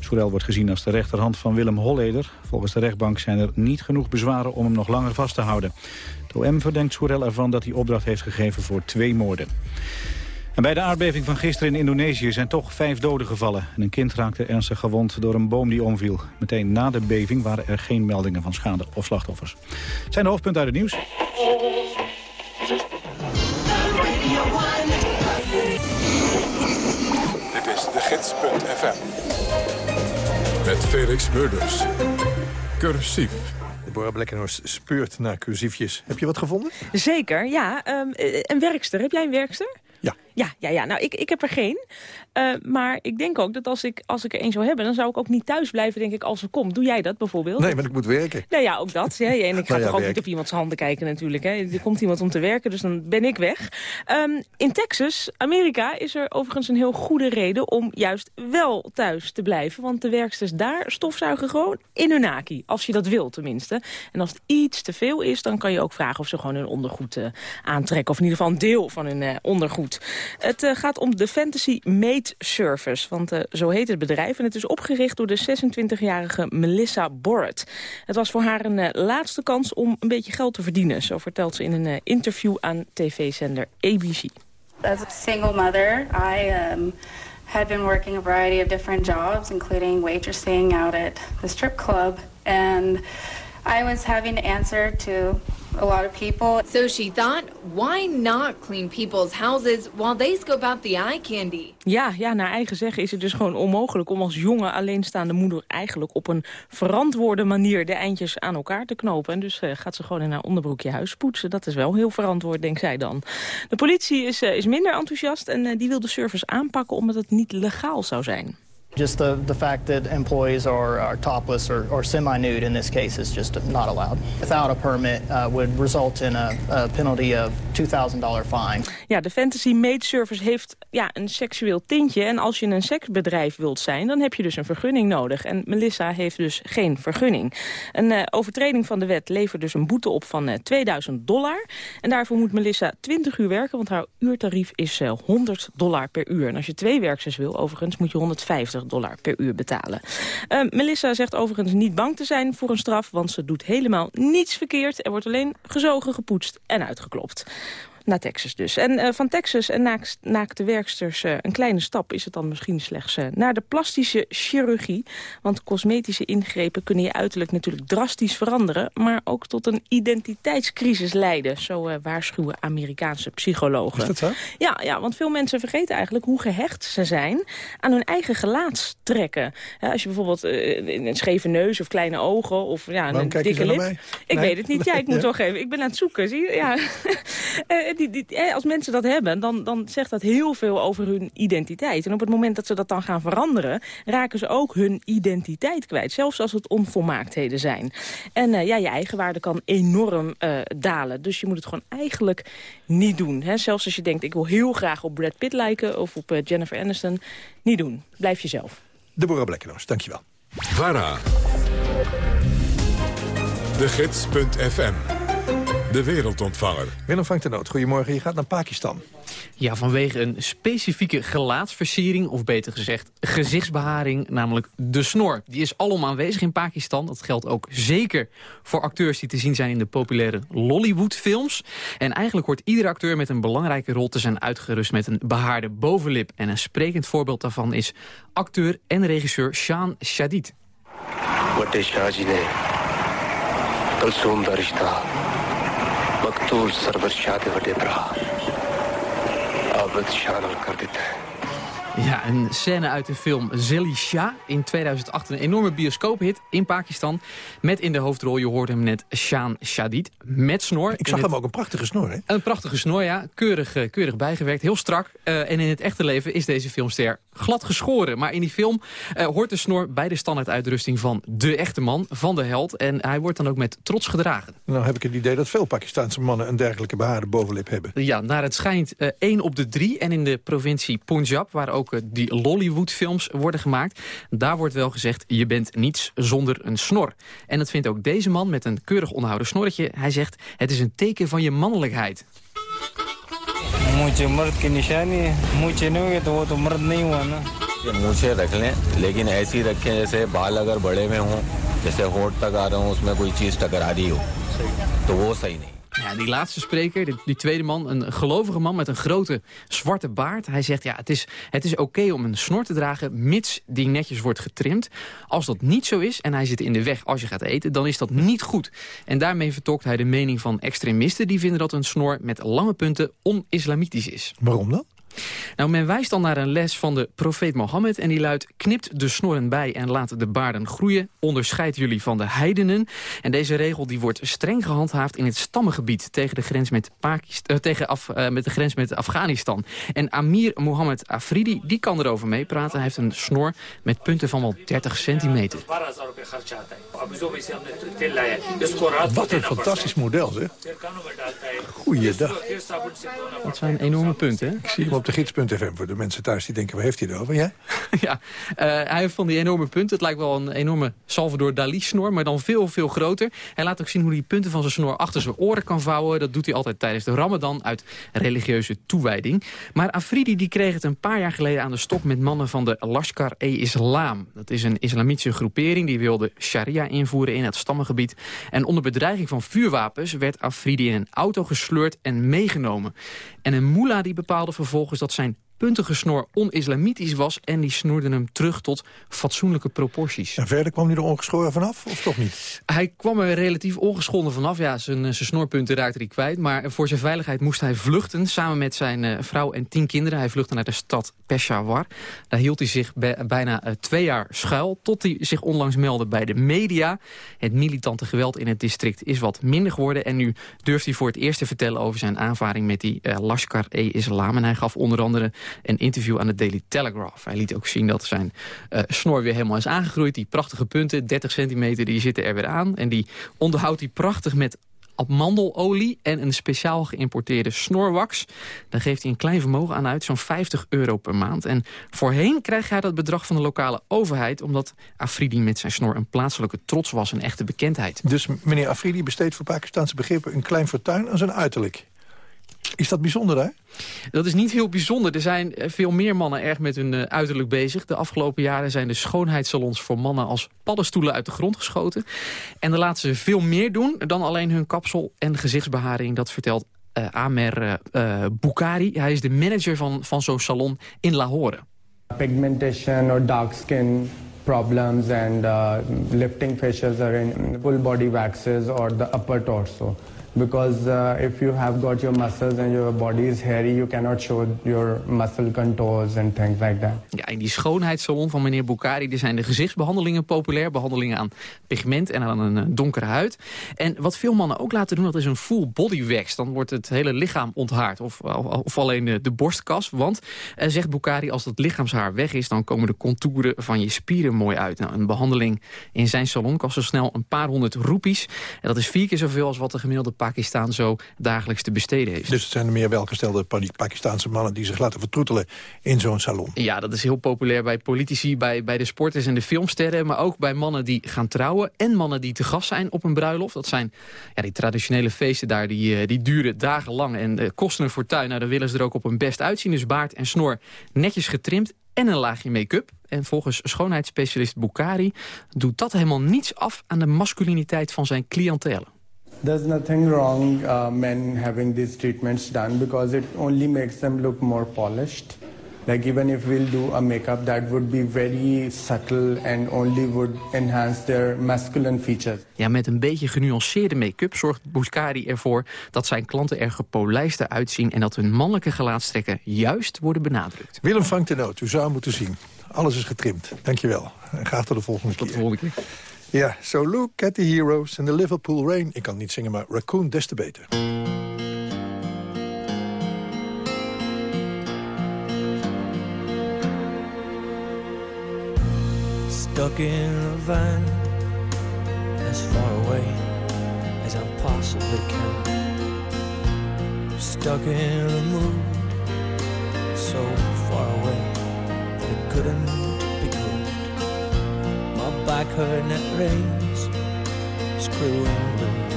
Soerel wordt gezien als de rechterhand van Willem Holleder. Volgens de rechtbank zijn er niet genoeg bezwaren om hem nog langer vast te houden. Het OM verdenkt Soerel ervan dat hij opdracht heeft gegeven voor twee moorden. En bij de aardbeving van gisteren in Indonesië zijn toch vijf doden gevallen. En een kind raakte ernstig gewond door een boom die omviel. Meteen na de beving waren er geen meldingen van schade of slachtoffers. Het zijn de hoofdpunten uit het nieuws. Dit is de gids.fm. Met Felix Murders. Cursief. Deborah Blekkenhorst speurt naar cursiefjes. Heb je wat gevonden? Zeker, ja. Um, een werkster. Heb jij een werkster? Ja. Ja, ja, ja. nou ik, ik heb er geen. Uh, maar ik denk ook dat als ik, als ik er één zou hebben... dan zou ik ook niet thuis blijven, denk ik, als ze komt. Doe jij dat bijvoorbeeld? Nee, maar ik moet werken. Nou ja, ook dat. Hè. En ik ga Nou ja, toch ook niet op iemands handen kijken natuurlijk. Hè. Er komt iemand om te werken, dus dan ben ik weg. Um, in Texas, Amerika, is er overigens een heel goede reden... om juist wel thuis te blijven. Want de werksters daar stofzuigen gewoon in hun naki. Als je dat wil tenminste. En als het iets te veel is, dan kan je ook vragen... of ze gewoon hun ondergoed uh, aantrekken. Of in ieder geval een deel van hun uh, ondergoed. Het uh, gaat om de Fantasy Mate Service. Want uh, zo heet het bedrijf. En het is opgericht door de 26-jarige Melissa Borrett. Het was voor haar een uh, laatste kans om een beetje geld te verdienen. Zo vertelt ze in een interview aan tv-zender ABC. As a single mother, I um, had been working a variety of different jobs, including waitressing out at the strip club. And I was having to answer to a lot of people. So she thought, why not clean people's houses while they scope out the eye candy? Ja, ja, naar eigen zeggen is het dus gewoon onmogelijk om als jonge alleenstaande moeder eigenlijk op een verantwoorde manier de eindjes aan elkaar te knopen. En dus uh, gaat ze gewoon in haar onderbroekje huis poetsen. Dat is wel heel verantwoord, denkt zij dan. De politie is, uh, is minder enthousiast en uh, die wil de service aanpakken omdat het niet legaal zou zijn. Just the, the fact that employees are, are topless or, or semi-nude in this case is just not allowed. Without a permit uh, would result in a, a penalty of $2,000 fine. Ja, de Fantasy Maid Service heeft ja, een seksueel tintje. En als je een seksbedrijf wilt zijn, dan heb je dus een vergunning nodig. En Melissa heeft dus geen vergunning. Een uh, overtreding van de wet levert dus een boete op van uh, 2000 dollar. En daarvoor moet Melissa 20 uur werken, want haar uurtarief is uh, 100 dollar per uur. En als je twee werksters wil, overigens, moet je 150 dollar per uur betalen. Uh, Melissa zegt overigens niet bang te zijn voor een straf... want ze doet helemaal niets verkeerd. Er wordt alleen gezogen, gepoetst en uitgeklopt. Naar Texas dus. En uh, van Texas en naakt, naakte werksters uh, een kleine stap is het dan misschien slechts uh, naar de plastische chirurgie. Want cosmetische ingrepen kunnen je uiterlijk natuurlijk drastisch veranderen... maar ook tot een identiteitscrisis leiden. Zo waarschuwen Amerikaanse psychologen. Is dat zo? Ja, ja, want veel mensen vergeten eigenlijk hoe gehecht ze zijn... aan hun eigen gelaatstrekken. als je bijvoorbeeld een scheve neus of kleine ogen... of ja, een dikke lip... Ik nee? weet het niet. Ja, ik moet ja. toch even... Ik ben aan het zoeken, zie je? Ja die, die, als mensen dat hebben, dan, dan zegt dat heel veel over hun identiteit. En op het moment dat ze dat dan gaan veranderen... raken ze ook hun identiteit kwijt. Zelfs als het onvolmaaktheden zijn. En uh, ja, je eigenwaarde kan enorm uh, dalen. Dus je moet het gewoon eigenlijk niet doen. Hè? Zelfs als je denkt, ik wil heel graag op Brad Pitt lijken... of op uh, Jennifer Aniston. Niet doen. Blijf jezelf. Deborah Blekkenhuis, dankjewel. VARA. De Gids.fm de wereldontvanger. Willem van de Noot, goedemorgen. Je gaat naar Pakistan. Ja, vanwege een specifieke gelaatsversiering, of beter gezegd gezichtsbeharing, namelijk de snor. Die is alom aanwezig in Pakistan. Dat geldt ook zeker voor acteurs die te zien zijn in de populaire Lollywood-films. En eigenlijk hoort iedere acteur met een belangrijke rol te zijn uitgerust met een behaarde bovenlip. En een sprekend voorbeeld daarvan is acteur en regisseur Shaan Shadid. Wat is मकतूल सरवर शाह वे भरा अवध शान कर देता है। Ja, een scène uit de film Zeli Shah. In 2008 een enorme bioscoophit in Pakistan. Met in de hoofdrol, je hoorde hem net, Shaan Shadid. Met snor. Ik zag hem ook een prachtige snor, hè? Een prachtige snor, ja. Keurig, eh, keurig bijgewerkt, heel strak. Uh, en in het echte leven is deze filmster glad geschoren. Maar in die film uh, hoort de snor bij de standaarduitrusting van de echte man, van de held. En hij wordt dan ook met trots gedragen. Nou heb ik het idee dat veel Pakistaanse mannen een dergelijke behaarde bovenlip hebben. Ja, naar het schijnt één op de drie. En in de provincie Punjab, waar ook die Lollywood-films worden gemaakt. Daar wordt wel gezegd, je bent niets zonder een snor. En dat vindt ook deze man met een keurig onderhouden snorretje. Hij zegt, het is een teken van je mannelijkheid. मुझे मर्द की निशानी है मुझे नहीं होगा तो वो तो मर्द नहीं हुआ ना ये मूछे रख लें लेकिन ऐसी रखें जैसे बाल अगर बड़े में हों जैसे होठ तक आ रहे हों उसमें कोई चीज़ टकरा रही हो तो वो सही नहीं ja, die laatste spreker, die, die, tweede man, een gelovige man met een grote zwarte baard. Hij zegt, ja, het is, het is oké om een snor te dragen, mits die netjes wordt getrimd. Als dat niet zo is en hij zit in de weg als je gaat eten, dan is dat niet goed. En daarmee vertolkt hij de mening van extremisten die vinden dat een snor met lange punten on-islamitisch is. Waarom dan? Nou, men wijst dan naar een les van de profeet Mohammed en die luidt... knipt de snorren bij en laat de baarden groeien. Onderscheid jullie van de heidenen. En deze regel die wordt streng gehandhaafd in het stammengebied... tegen de grens met, Pakistan, uh, tegen Af, uh, met, de grens met Afghanistan. En Amir Mohammed Afridi die kan erover meepraten. Hij heeft een snor met punten van wel 30 centimeter. Wat een fantastisch model, zeg. Goeiedag. Dat zijn enorme punten, hè? Ik zie hem op de gids.fm voor de mensen thuis die denken, waar heeft hij het over? Ja, ja uh, hij heeft van die enorme punten. Het lijkt wel een enorme Salvador Dali-snor, maar dan veel, veel groter. Hij laat ook zien hoe hij punten van zijn snor achter zijn oren kan vouwen. Dat doet hij altijd tijdens de Ramadan uit religieuze toewijding. Maar Afridi die kreeg het een paar jaar geleden aan de stok met mannen van de Lashkar-e-Islam. Dat is een islamitische groepering die wilde sharia invoeren in het stammengebied. En onder bedreiging van vuurwapens werd Afridi in een auto gesleurd en meegenomen. En een mullah die bepaalde vervolgens dat zijn puntige snor on-islamitisch was... en die snoerde hem terug tot fatsoenlijke proporties. En verder kwam hij er ongeschoren vanaf, of toch niet? Hij kwam er relatief ongeschonden vanaf. Ja, zijn, zijn snorpunten raakte hij kwijt. Maar voor zijn veiligheid moest hij vluchten... samen met zijn uh, vrouw en tien kinderen. Hij vluchtte naar de stad Peshawar. Daar hield hij zich bijna uh, twee jaar schuil... tot hij zich onlangs meldde bij de media. Het militante geweld in het district is wat minder geworden... en nu durft hij voor het eerst te vertellen over zijn aanvaring... met die uh, Lashkar-e-Islam. En hij gaf onder andere een interview aan de Daily Telegraph. Hij liet ook zien dat zijn uh, snor weer helemaal is aangegroeid. Die prachtige punten, 30 centimeter, die zitten er weer aan. En die onderhoudt hij prachtig met amandelolie en een speciaal geïmporteerde snorwax. Daar geeft hij een klein vermogen aan uit, zo'n 50 euro per maand. En voorheen krijgt hij dat bedrag van de lokale overheid... omdat Afridi met zijn snor een plaatselijke trots was, een echte bekendheid. Dus meneer Afridi besteedt voor Pakistanse begrippen... een klein fortuin aan zijn uiterlijk? Is dat bijzonder, hè? Dat is niet heel bijzonder. Er zijn eh, veel meer mannen erg met hun eh, uiterlijk bezig. De afgelopen jaren zijn de schoonheidssalons voor mannen als paddenstoelen uit de grond geschoten. En dan laten ze veel meer doen dan alleen hun kapsel en gezichtsbeharing. Dat vertelt uh, Amer uh, Bukhari. Hij is de manager van, van zo'n salon in Lahore. Pigmentation or dark skin problems and uh, lifting facials are in full body waxes or the upper torso. Because uh, if you have got your muscles and your body is hairy, you cannot show your muscle contours and things like that. Ja, in die schoonheidssalon van meneer Bukari zijn de gezichtsbehandelingen populair. Behandelingen aan pigment en aan een eh, donkere huid. En wat veel mannen ook laten doen, dat is een full body wax. Dan wordt het hele lichaam onthaard. Of, of, alleen de, borstkas. Want, uh, zegt Bukari, als het lichaamshaar weg is... dan komen de contouren van je spieren mooi uit. Nou, een behandeling in zijn salon kost zo snel een paar honderd roepies. En dat is vier keer zoveel als wat de gemiddelde Pakistan zo dagelijks te besteden heeft. Dus het zijn de meer welgestelde Pakistaanse mannen... die zich laten vertroetelen in zo'n salon. Ja, dat is heel populair bij politici, bij, bij de sporters en de filmsterren... maar ook bij mannen die gaan trouwen en mannen die te gast zijn op een bruiloft. Dat zijn ja, die traditionele feesten daar, die, eh, die duren dagenlang... en uh, kosten een fortuin. Nou, dan willen ze er ook op hun best uitzien. Dus baard en snor netjes getrimd en een laagje make-up. En volgens schoonheidsspecialist Bukhari doet dat helemaal niets af aan de masculiniteit van zijn cliëntelen. There's nothing wrong uh, men having these treatments done because it only makes them look more polished. Like even if we'll do a makeup that would be very subtle and only would enhance their masculine features. Ja, met een beetje genuanceerde make-up zorgt Buscari ervoor dat zijn klanten er gepolijster uitzien en dat hun mannelijke gelaatstrekken juist worden benadrukt. Willem vangt de noot, u zou moeten zien. Alles is getrimd. Dankjewel. En graag tot de volgende keer. Tot de volgende keer. Ja, so look at the heroes in the Liverpool rain. Ik kan niet zingen, maar Raccoon des te beter. Stuck in a van as far away as I possibly can. Stuck in a mood so far away that couldn't back her net rains. Screw England,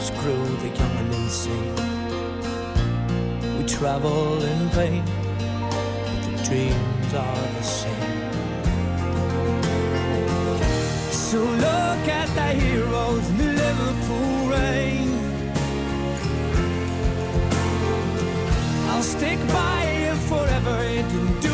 screw the young and insane. We travel in vain, but the dreams are the same. So look at the heroes in the Liverpool rain. I'll stick by you forever do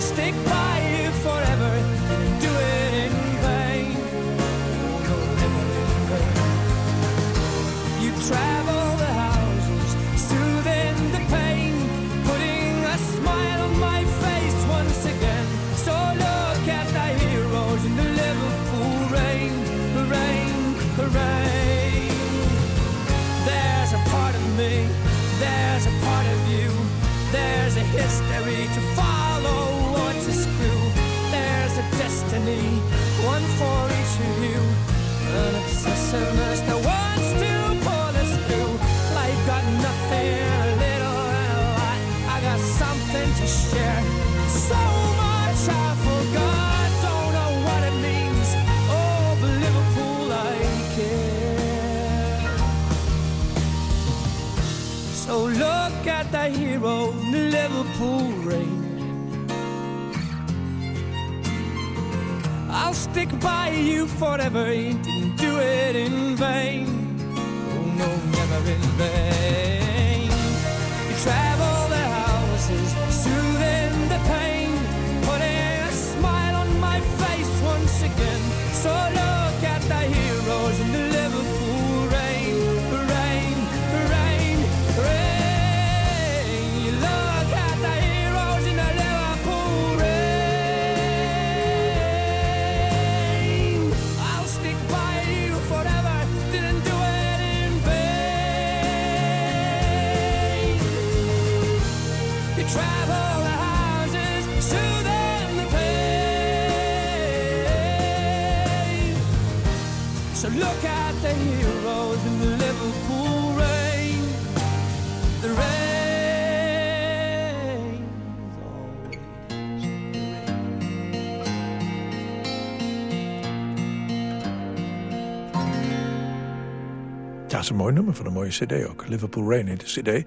Stick by the hero in the Liverpool rain. I'll stick by you forever. You didn't do it in vain. Oh no, never in vain. Een mooi nummer van een mooie cd ook. Liverpool Rain heet de cd.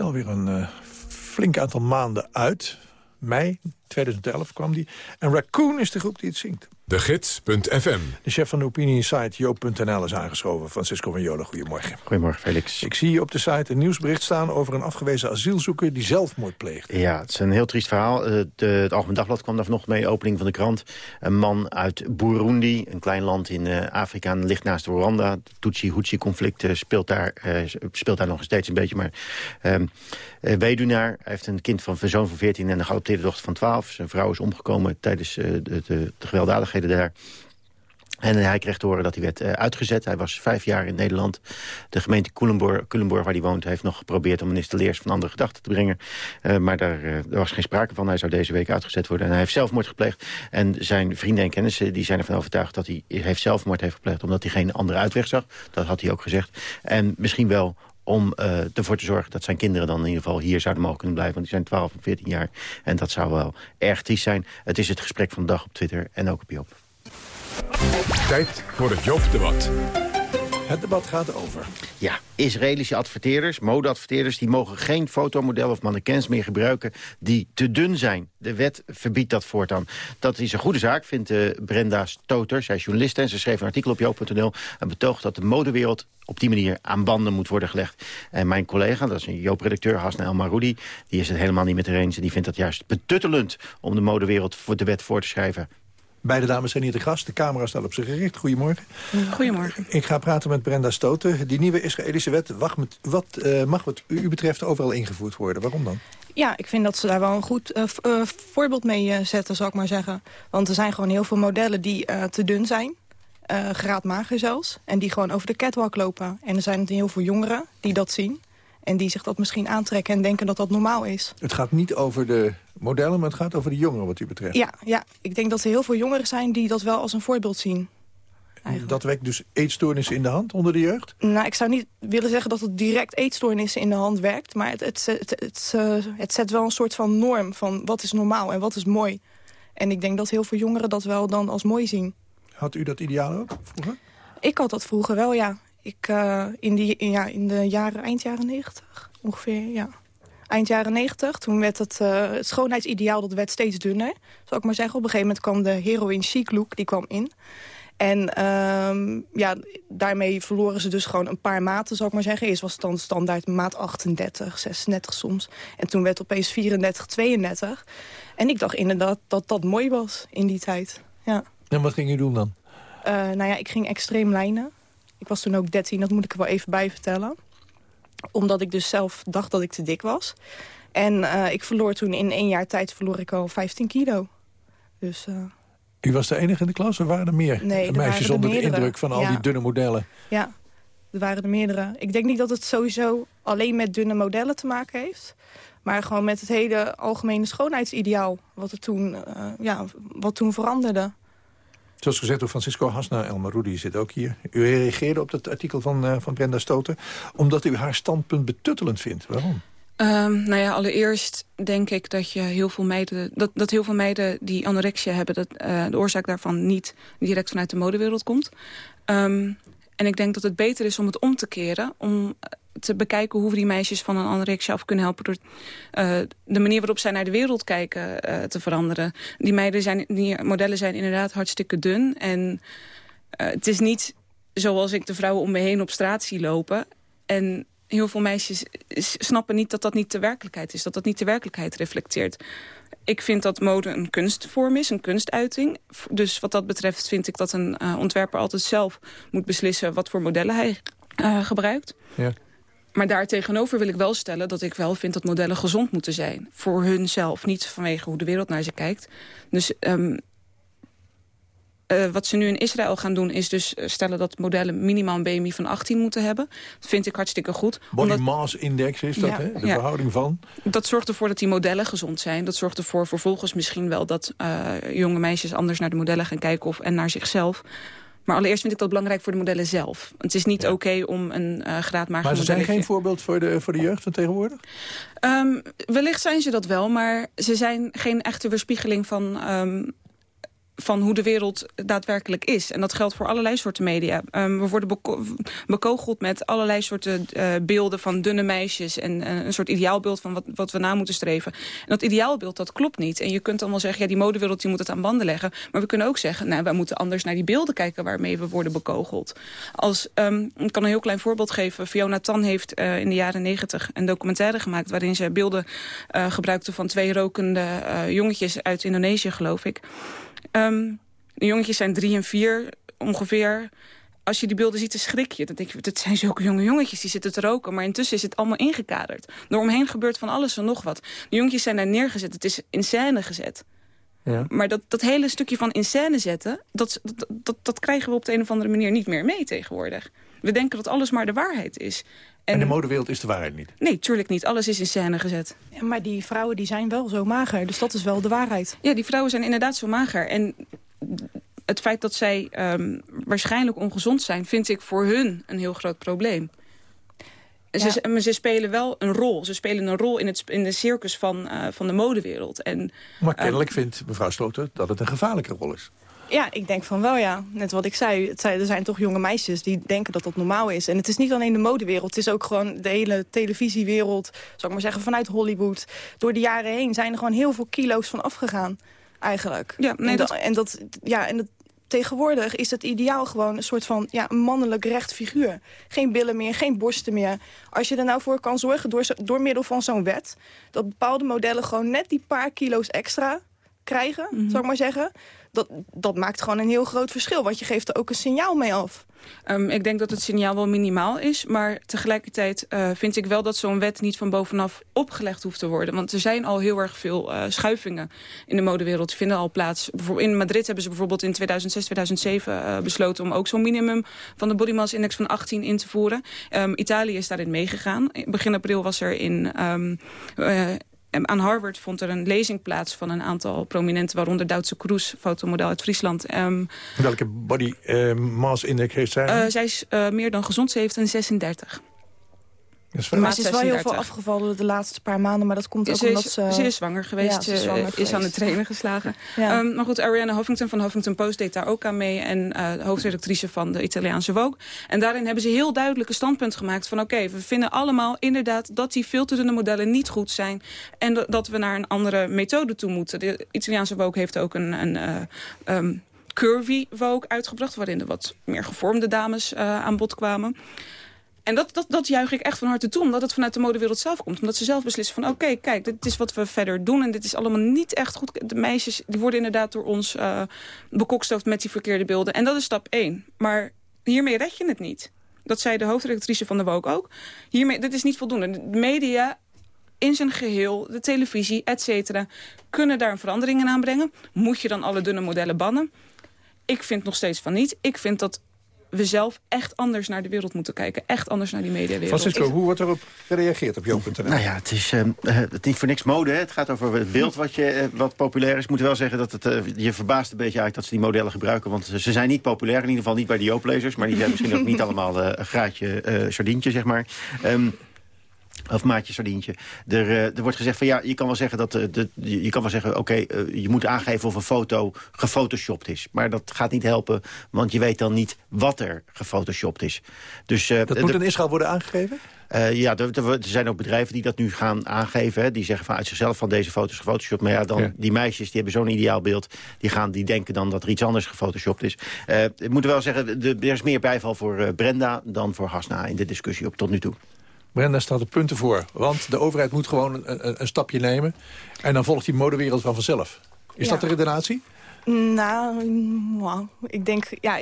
Alweer een eh, flink aantal maanden uit. Mei 2011 kwam die. En Raccoon is de groep die het zingt. De Gids.fm. De chef van de opiniesite Joop.nl is aangeschoven. Francisco van Jolen, goedemorgen. Goedemorgen, Felix. Ik zie hier op de site een nieuwsbericht staan over een afgewezen asielzoeker die zelfmoord pleegt. Ja, het is een heel triest verhaal. Eh, de, het Algemeen Dagblad kwam daar vanochtend mee, opening van de krant. Een man uit Burundi, een klein land in uh, Afrika, ligt naast Rwanda. Het Tutsi-Hutsi-conflict speelt, daar, speelt daar nog steeds een beetje. Maar ehm, weduwnaar, hij heeft een kind van een zoon van 14 en een geadopteerde dochter van 12. Zijn vrouw is omgekomen tijdens de, de, de gewelddadigheden daar. En hij kreeg te horen dat hij werd uh, uitgezet. Hij was vijf jaar in Nederland. De gemeente Culemborg, waar hij woont, heeft nog geprobeerd om minister Leers van andere gedachten te brengen. Uh, maar daar, was geen sprake van. Hij zou deze week uitgezet worden. En hij heeft zelfmoord gepleegd. En zijn vrienden en kennissen die zijn ervan overtuigd dat hij heeft zelfmoord heeft gepleegd. Omdat hij geen andere uitweg zag. Dat had hij ook gezegd. En misschien wel om uh, ervoor te zorgen dat zijn kinderen dan in ieder geval hier zouden mogen kunnen blijven. Want die zijn 12 en 14 jaar. En dat zou wel erg triest zijn. Het is het gesprek van de dag op Twitter en ook op Joop. Tijd voor het Joop-debat. Het debat gaat over. Ja, Israëlische adverteerders, modeadverteerders... die mogen geen fotomodellen of mannequins meer gebruiken die te dun zijn. De wet verbiedt dat voortaan. Dat is een goede zaak, vindt uh, Brenda Stoter. Zij is journaliste en ze schreef een artikel op joop.nl... en betoogt dat de modewereld op die manier aan banden moet worden gelegd. En mijn collega, dat is een Joop-redacteur, Hasna Maroudi... die is het helemaal niet met haar eens. En die vindt dat juist betuttelend om de modewereld voor de wet voor te schrijven. Beide dames zijn hier te gast. De camera staat op zich gericht. Goedemorgen. Goedemorgen. Ik ga praten met Brenda Stoten. Die nieuwe Israëlische wet met, wat, uh, mag wat u betreft overal ingevoerd worden. Waarom dan? Ja, ik vind dat ze daar wel een goed uh, uh, voorbeeld mee zetten, zal ik maar zeggen. Want er zijn gewoon heel veel modellen die te dun zijn. graadmager zelfs. En die gewoon over de catwalk lopen. En er zijn heel veel jongeren die dat zien. En die zich dat misschien aantrekken en denken dat dat normaal is. Het gaat niet over de modellen, maar het gaat over de jongeren wat u betreft. Ja, ja, ik denk dat er heel veel jongeren zijn die dat wel als een voorbeeld zien. Eigenlijk. Dat wekt dus eetstoornissen in de hand onder de jeugd? Nou, ik zou niet willen zeggen dat het direct eetstoornissen in de hand werkt. Maar het, het, het, het, uh, het zet wel een soort van norm van wat is normaal en wat is mooi. En ik denk dat heel veel jongeren dat wel dan als mooi zien. Had u dat ideaal ook vroeger? Ik had dat vroeger wel, ja. Ik, uh, in, die, in, ja, in de jaren, eind jaren negentig ongeveer, ja. Eind jaren negentig, toen werd het, uh, het schoonheidsideaal dat werd steeds dunner. Zal ik maar zeggen. Op een gegeven moment kwam de heroin chic look, die kwam in. En um, ja, daarmee verloren ze dus gewoon een paar maten, zal ik maar zeggen. Eerst was het dan standaard maat 38, 36 soms. En toen werd het opeens 34, 32. En ik dacht inderdaad dat dat mooi was in die tijd. Ja. En wat ging u doen dan? Uh, nou ja, ik ging extreem lijnen. Ik was toen ook 13, dat moet ik er wel even bij vertellen. Omdat ik dus zelf dacht dat ik te dik was. En uh, ik verloor toen in één jaar tijd verloor ik al 15 kilo. Dus... Uh, u was de enige in de klas of waren er meer nee, er meisjes er onder de indruk van al ja. die dunne modellen? Ja, er waren er meerdere. Ik denk niet dat het sowieso alleen met dunne modellen te maken heeft. Maar gewoon met het hele algemene schoonheidsideaal. Wat, er toen, uh, ja, wat toen veranderde. Zoals gezegd door Francisco Hasna, Elma Rudy zit ook hier. U reageerde op dat artikel van, uh, van Brenda Stoten... omdat u haar standpunt betuttelend vindt. Waarom? Um, nou ja, allereerst denk ik dat, je heel veel meiden, dat, dat heel veel meiden die anorexia hebben... dat uh, de oorzaak daarvan niet direct vanuit de modewereld komt. Um, en ik denk dat het beter is om het om te keren... om te bekijken hoe we die meisjes van een anorexia af kunnen helpen... door uh, de manier waarop zij naar de wereld kijken uh, te veranderen. Die, meiden zijn, die modellen zijn inderdaad hartstikke dun. En uh, het is niet zoals ik de vrouwen om me heen op straat zie lopen. En heel veel meisjes snappen niet dat dat niet de werkelijkheid is. Dat dat niet de werkelijkheid reflecteert. Ik vind dat mode een kunstvorm is, een kunstuiting. Dus wat dat betreft vind ik dat een ontwerper altijd zelf moet beslissen... wat voor modellen hij gebruikt. Ja. Maar daartegenover wil ik wel stellen dat ik wel vind dat modellen gezond moeten zijn. Voor hunzelf, niet vanwege hoe de wereld naar ze kijkt. Dus um, uh, wat ze nu in Israël gaan doen is dus stellen dat modellen minimaal een BMI van 18 moeten hebben. Dat vind ik hartstikke goed. Body omdat... mass index is dat, ja, hè? de ja. verhouding van? Dat zorgt ervoor dat die modellen gezond zijn. Dat zorgt ervoor vervolgens misschien wel dat uh, jonge meisjes anders naar de modellen gaan kijken of, en naar zichzelf. Maar allereerst vind ik dat belangrijk voor de modellen zelf. Het is niet ja. oké okay om een uh, graadmager Maar ze zijn geen voorbeeld voor de, voor de jeugd van tegenwoordig? Um, wellicht zijn ze dat wel, maar ze zijn geen echte weerspiegeling van... Um, van hoe de wereld daadwerkelijk is. En dat geldt voor allerlei soorten media. Um, we worden beko bekogeld met allerlei soorten uh, beelden van dunne meisjes... en een soort ideaalbeeld van wat, wat we na moeten streven. En dat ideaalbeeld, dat klopt niet. En je kunt dan wel zeggen, ja, die modewereld die moet het aan banden leggen. Maar we kunnen ook zeggen, nou, wij moeten anders naar die beelden kijken... waarmee we worden bekogeld. Als, um, ik kan een heel klein voorbeeld geven. Fiona Tan heeft uh, in de jaren negentig een documentaire gemaakt... waarin ze beelden gebruikte van twee rokende jongetjes uit Indonesië, geloof ik... Um, de jongetjes zijn drie en vier ongeveer. Als je die beelden ziet, dan schrik je. Dan denk je, dat zijn zulke jonge jongetjes, die zitten te roken. Maar intussen is het allemaal ingekaderd. Daaromheen gebeurt van alles en nog wat. De jongetjes zijn daar neergezet. Het is in scène gezet. Ja. Maar dat, dat hele stukje van in scène zetten... Dat, dat, dat, dat krijgen we op de een of andere manier niet meer mee tegenwoordig. We denken dat alles maar de waarheid is. En, en de modewereld is de waarheid niet? Nee, tuurlijk niet. Alles is in scène gezet. Ja, maar die vrouwen die zijn wel zo mager, dus dat is wel de waarheid. Ja, die vrouwen zijn inderdaad zo mager. En het feit dat zij um, waarschijnlijk ongezond zijn... vind ik voor hun een heel groot probleem. Ja. Ze, maar ze spelen wel een rol. Ze spelen een rol in, het, in de circus van, uh, van de modewereld. En, maar kennelijk um, vindt mevrouw Sloter dat het een gevaarlijke rol is. Ja, ik denk van wel ja. Net wat ik zei, het zijn, er zijn toch jonge meisjes die denken dat dat normaal is. En het is niet alleen de modewereld, het is ook gewoon de hele televisiewereld. Zou ik maar zeggen, vanuit Hollywood. Door de jaren heen zijn er gewoon heel veel kilo's van afgegaan, eigenlijk. Ja, nee, en, dat... en dat, ja, en dat, tegenwoordig is het ideaal gewoon een soort van ja, een mannelijk recht figuur. Geen billen meer, geen borsten meer. Als je er nou voor kan zorgen door, door middel van zo'n wet... dat bepaalde modellen gewoon net die paar kilo's extra krijgen, mm -hmm. zou ik maar zeggen dat, dat maakt gewoon een heel groot verschil. Want je geeft er ook een signaal mee af. Um, ik denk dat het signaal wel minimaal is. Maar tegelijkertijd uh, vind ik wel dat zo'n wet niet van bovenaf opgelegd hoeft te worden. Want er zijn al heel erg veel uh, schuivingen in de modewereld. Die vinden al plaats. In Madrid hebben ze bijvoorbeeld in 2006, 2007 uh, besloten... om ook zo'n minimum van de body mass index van 18 in te voeren. Um, Italië is daarin meegegaan. Begin april was er in... Um, aan Harvard vond er een lezing plaats van een aantal prominenten... waaronder Duitse Kroes, fotomodel uit Friesland. Um, Welke body uh, mass index heeft zij? Uh, zij is uh, meer dan gezond, ze heeft een 36. Maar ze is wel heel veel afgevallen de laatste paar maanden. Maar dat komt ook ze omdat is, ze... Ze is zwanger geweest. Ja, ze is, zwanger is geweest. aan de trainer geslagen. Ja. Um, maar goed, Ariana Huffington van Huffington Post deed daar ook aan mee. En uh, hoofdredactrice van de Italiaanse Vogue. En daarin hebben ze heel duidelijk een standpunt gemaakt van... oké, okay, we vinden allemaal inderdaad dat die filterende modellen niet goed zijn. En dat we naar een andere methode toe moeten. De Italiaanse Vogue heeft ook een... een uh, um, curvy Vogue uitgebracht... waarin er wat meer gevormde dames uh, aan bod kwamen. En dat, dat, dat juich ik echt van harte toe, omdat het vanuit de modewereld zelf komt. Omdat ze zelf beslissen van, oké, kijk, dit is wat we verder doen... en dit is allemaal niet echt goed. De meisjes die worden inderdaad door ons uh, bekokstoofd met die verkeerde beelden. En dat is stap één. Maar hiermee red je het niet. Dat zei de hoofdredactrice van de Woke ook. Hiermee, dit is niet voldoende. De media in zijn geheel, de televisie, et cetera... kunnen daar een verandering in aanbrengen. Moet je dan alle dunne modellen bannen? Ik vind nog steeds van niet. Ik vind dat we zelf echt anders naar de wereld moeten kijken. Echt anders naar die mediawereld. Francisco, hoe wordt erop gereageerd op jo.nl? Nou ja, het is, uh, het niet voor niks mode. Hè. Het gaat over het beeld wat, je, uh, wat populair is. Ik moet wel zeggen dat het uh, je verbaast een beetje eigenlijk dat ze die modellen gebruiken. Want ze zijn niet populair, in ieder geval niet bij de Jooplezers. Maar die zijn misschien ook niet allemaal een graadje sardientje, zeg maar. Um, Of maatje sardientje. Er, uh, er wordt gezegd van ja, je kan wel zeggen dat uh, de, je kan wel zeggen, oké, okay, uh, je moet aangeven of een foto gefotoshopt is. Maar dat gaat niet helpen, want je weet dan niet wat er gefotoshopt is. Dus, dat moet in Israël worden aangegeven? ja, er, er, zijn ook bedrijven die dat nu gaan aangeven. Hè, die zeggen van uit zichzelf van deze foto's gefotoshopt. Maar ja, dan ja. die meisjes die hebben zo'n ideaal beeld. Die, gaan, die denken dan dat er iets anders gefotoshopt is. ik moet wel zeggen, de, er is meer bijval voor Brenda dan voor Hasna in de discussie op tot nu toe. Brenda staat er punten voor. Want de overheid moet gewoon een, een, een stapje nemen. En dan volgt die modewereld van vanzelf. Is Ja. dat de redenatie? Nou, nou, ik denk, ja,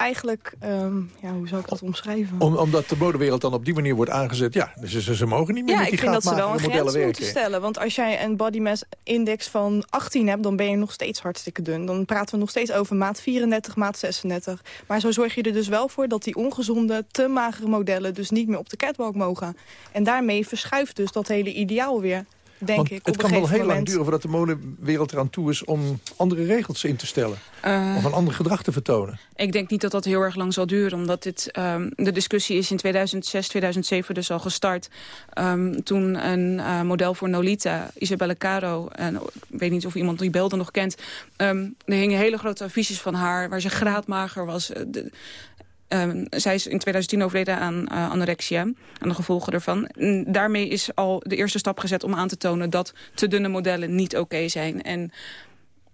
eigenlijk, ehm, ja, hoe zou ik dat omschrijven? Om, omdat de modewereld dan op die manier wordt aangezet. Ja, dus ze, ze mogen niet meer Ja, met die ik vind dat ze wel een grens modellen moeten werken. stellen. Want als jij een body mass index van 18 hebt, dan ben je nog steeds hartstikke dun. Dan praten we nog steeds over maat 34, maat 36. Maar zo zorg je er dus wel voor dat die ongezonde, te magere modellen... dus niet meer op de catwalk mogen. En daarmee verschuift dus dat hele ideaal weer, denk Want ik, het kan wel heel lang duren voordat de modewereld eraan toe is... om andere regels in te stellen. Eh, of een ander gedrag te vertonen. Ik denk niet dat dat heel erg lang zal duren. Omdat dit, ehm, de discussie is in 2006, 2007 dus al gestart. Ehm, toen een eh, model voor Nolita, Isabelle Caro... en ik weet niet of iemand die beelden nog kent... ehm, er hingen hele grote affiches van haar... waar ze graadmager was. Eh, de- ehm, zij is in 2010 overleden aan eh, anorexia, aan de gevolgen daarvan. En daarmee is al de eerste stap gezet om aan te tonen... dat te dunne modellen niet oké zijn. En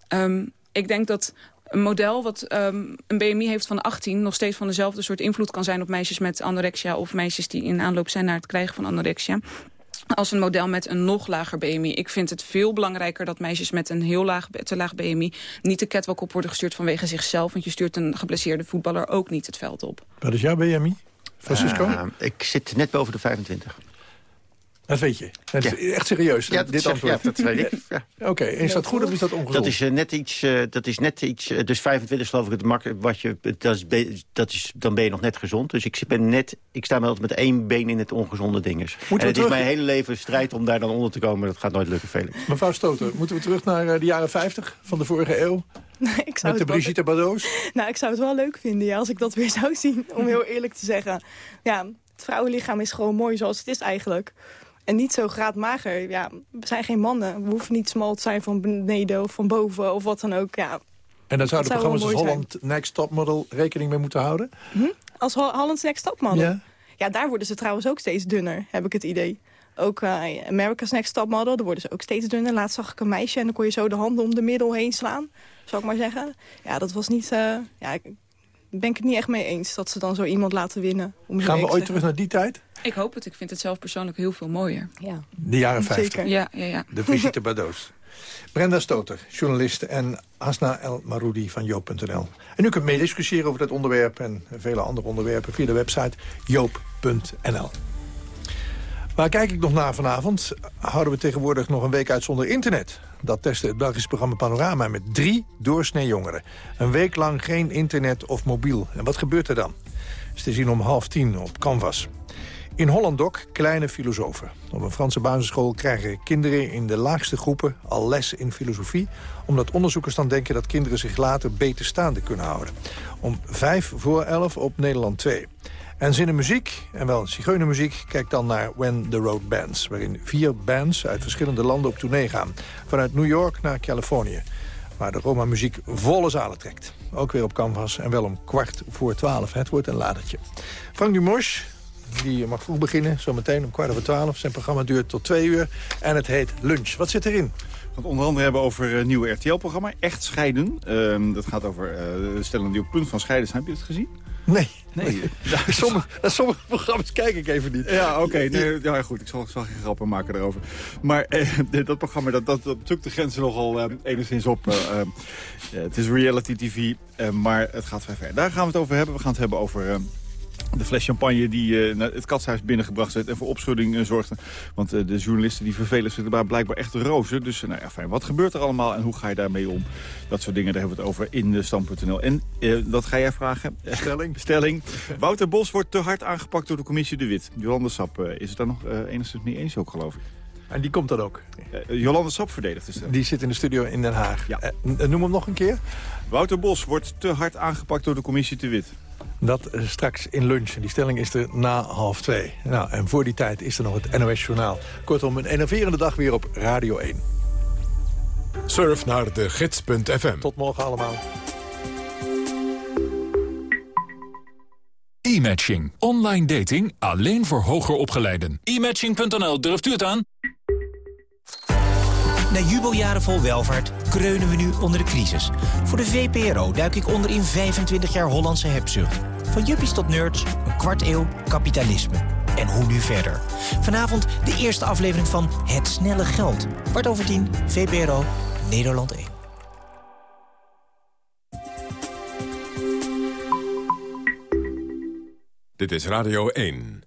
ehm, ik denk dat een model wat ehm, een BMI heeft van 18... nog steeds van dezelfde soort invloed kan zijn op meisjes met anorexia... of meisjes die in aanloop zijn naar het krijgen van anorexia als een model met een nog lager BMI. Ik vind het veel belangrijker dat meisjes met een heel laag, te laag BMI... niet de catwalk op worden gestuurd vanwege zichzelf. Want je stuurt een geblesseerde voetballer ook niet het veld op. Wat is jouw BMI, Francisco? Eh, ik zit net boven de 25. Dat weet je. Dat is. Echt serieus, Ja, dat dit antwoord. ja, dat weet ik. Ja. Oké, is dat goed of is dat ongezond? Dat is eh, net iets, eh, dat is net iets eh, dus 25 geloof ik het mak wat je, dat is, dat is, dan ben je nog net gezond. Dus ik, ben net, ik sta me altijd met één been in het ongezonde dinges. we en het terug- is mijn hele leven een strijd om daar dan onder te komen. Dat gaat nooit lukken, Felix. Mevrouw Stoter, moeten we terug naar eh, de jaren 50 van de vorige eeuw? ik zou Met de het wel- Brigitte Bardot's? Nou, ik zou het wel leuk vinden ja, als ik dat weer zou zien, om heel eerlijk te zeggen. Ja, het vrouwenlichaam is gewoon mooi zoals het is eigenlijk. En niet zo graadmager. Ja, we zijn geen mannen. We hoeven niet smal te zijn van beneden of van boven of wat dan ook. Ja, En daar zouden programma's als zijn. Holland Next Top Model rekening mee moeten houden? als Hol- Holland's Next Topmodel. Ja. Ja, daar worden ze trouwens ook steeds dunner, heb ik het idee. Ook eh, America's Next Topmodel, daar worden ze ook steeds dunner. Laatst zag ik een meisje en dan kon je zo de handen om de middel heen slaan. Zou ik maar zeggen. Ja, dat was niet... eh, ja, ik ben ik het niet echt mee eens dat ze dan zo iemand laten winnen. Om Gaan we ooit te terug naar die tijd? Ik hoop het. Ik vind het zelf persoonlijk heel veel mooier. Ja. De jaren 50. Zeker. Ja, ja, ja. De Brigitte Bardot's. Brenda Stoter, journalist en Asna El Maroudi van Joop.nl. En u kunt meediscussiëren over dit onderwerp en vele andere onderwerpen... via de website joop.nl. Waar kijk ik nog naar vanavond? Houden we tegenwoordig nog een week uit zonder internet? Dat testte het Belgische programma Panorama met drie doorsnee jongeren. Een week lang geen internet of mobiel. En wat gebeurt er dan? is te zien om half tien op Canvas. In Hollandok kleine filosofen. Op een Franse basisschool krijgen kinderen in de laagste groepen al les in filosofie... omdat onderzoekers dan denken dat kinderen zich later beter staande kunnen houden. Om vijf voor elf op Nederland 2. En zinnen muziek, en wel zigeunermuziek, kijk dan naar When the Road Bands... waarin vier bands uit verschillende landen op tournee gaan. Vanuit New York naar Californië waar de Roma-muziek volle zalen trekt. Ook weer op Canvas en wel om kwart voor twaalf. Het wordt een ladertje. Frank Dumos, die mag vroeg beginnen, zometeen om kwart over twaalf. Zijn programma duurt tot twee uur en het heet Lunch. Wat zit erin? We gaan het onder andere hebben over een nieuwe RTL-programma, Echt Scheiden. Ehm, dat gaat over uh, stellen die op punt van scheiden zijn. Heb je het gezien? Nee. Nee. sommige, sommige programma's kijk ik even niet. Ja, oké. Nee, ja, goed. Ik zal, geen grappen maken daarover. Maar eh, dat programma, dat, dat, dat zoekt de grenzen nogal eh, enigszins op. Eh, het is reality tv, eh, maar het gaat vrij ver. Daar gaan we het over hebben. We gaan het hebben over... eh, de fles champagne die uh, naar het katshuis binnengebracht werd en voor opschudding uh, zorgde. Want uh, de journalisten die vervelen zitten daar blijkbaar echt rozen. Dus nou ja, fijn, wat gebeurt er allemaal en hoe ga je daarmee om? Dat soort dingen, daar hebben we het over in de Stam.nl. En dat ga jij vragen. Stelling. Stelling. Wouter Bos wordt te hard aangepakt door de commissie De Wit. Jolande Sap is het daar nog enigszins mee eens ook, geloof ik. En die komt dan ook? Jolande Sap verdedigt de Die zit in de studio in Den Haag. Ja. noem hem nog een keer. Wouter Bos wordt te hard aangepakt door de commissie Te Wit. Dat straks in lunch. En die stelling is er na half twee. Nou, en voor die tijd is er nog het NOS-journaal. Kortom, een enerverende dag weer op Radio 1. Surf naar de gids.fm. Tot morgen allemaal. E-matching. Online dating alleen voor hoger opgeleiden. E-matching.nl, durft u het aan? Na jubeljaren vol welvaart kreunen we nu onder de crisis. Voor de VPRO duik ik onder in 25 jaar Hollandse hebzucht. Van juppies tot nerds, een kwart eeuw kapitalisme. En hoe nu verder? Vanavond de eerste aflevering van Het Snelle Geld. Kwart over tien, VPRO, Nederland 1. Dit is Radio 1.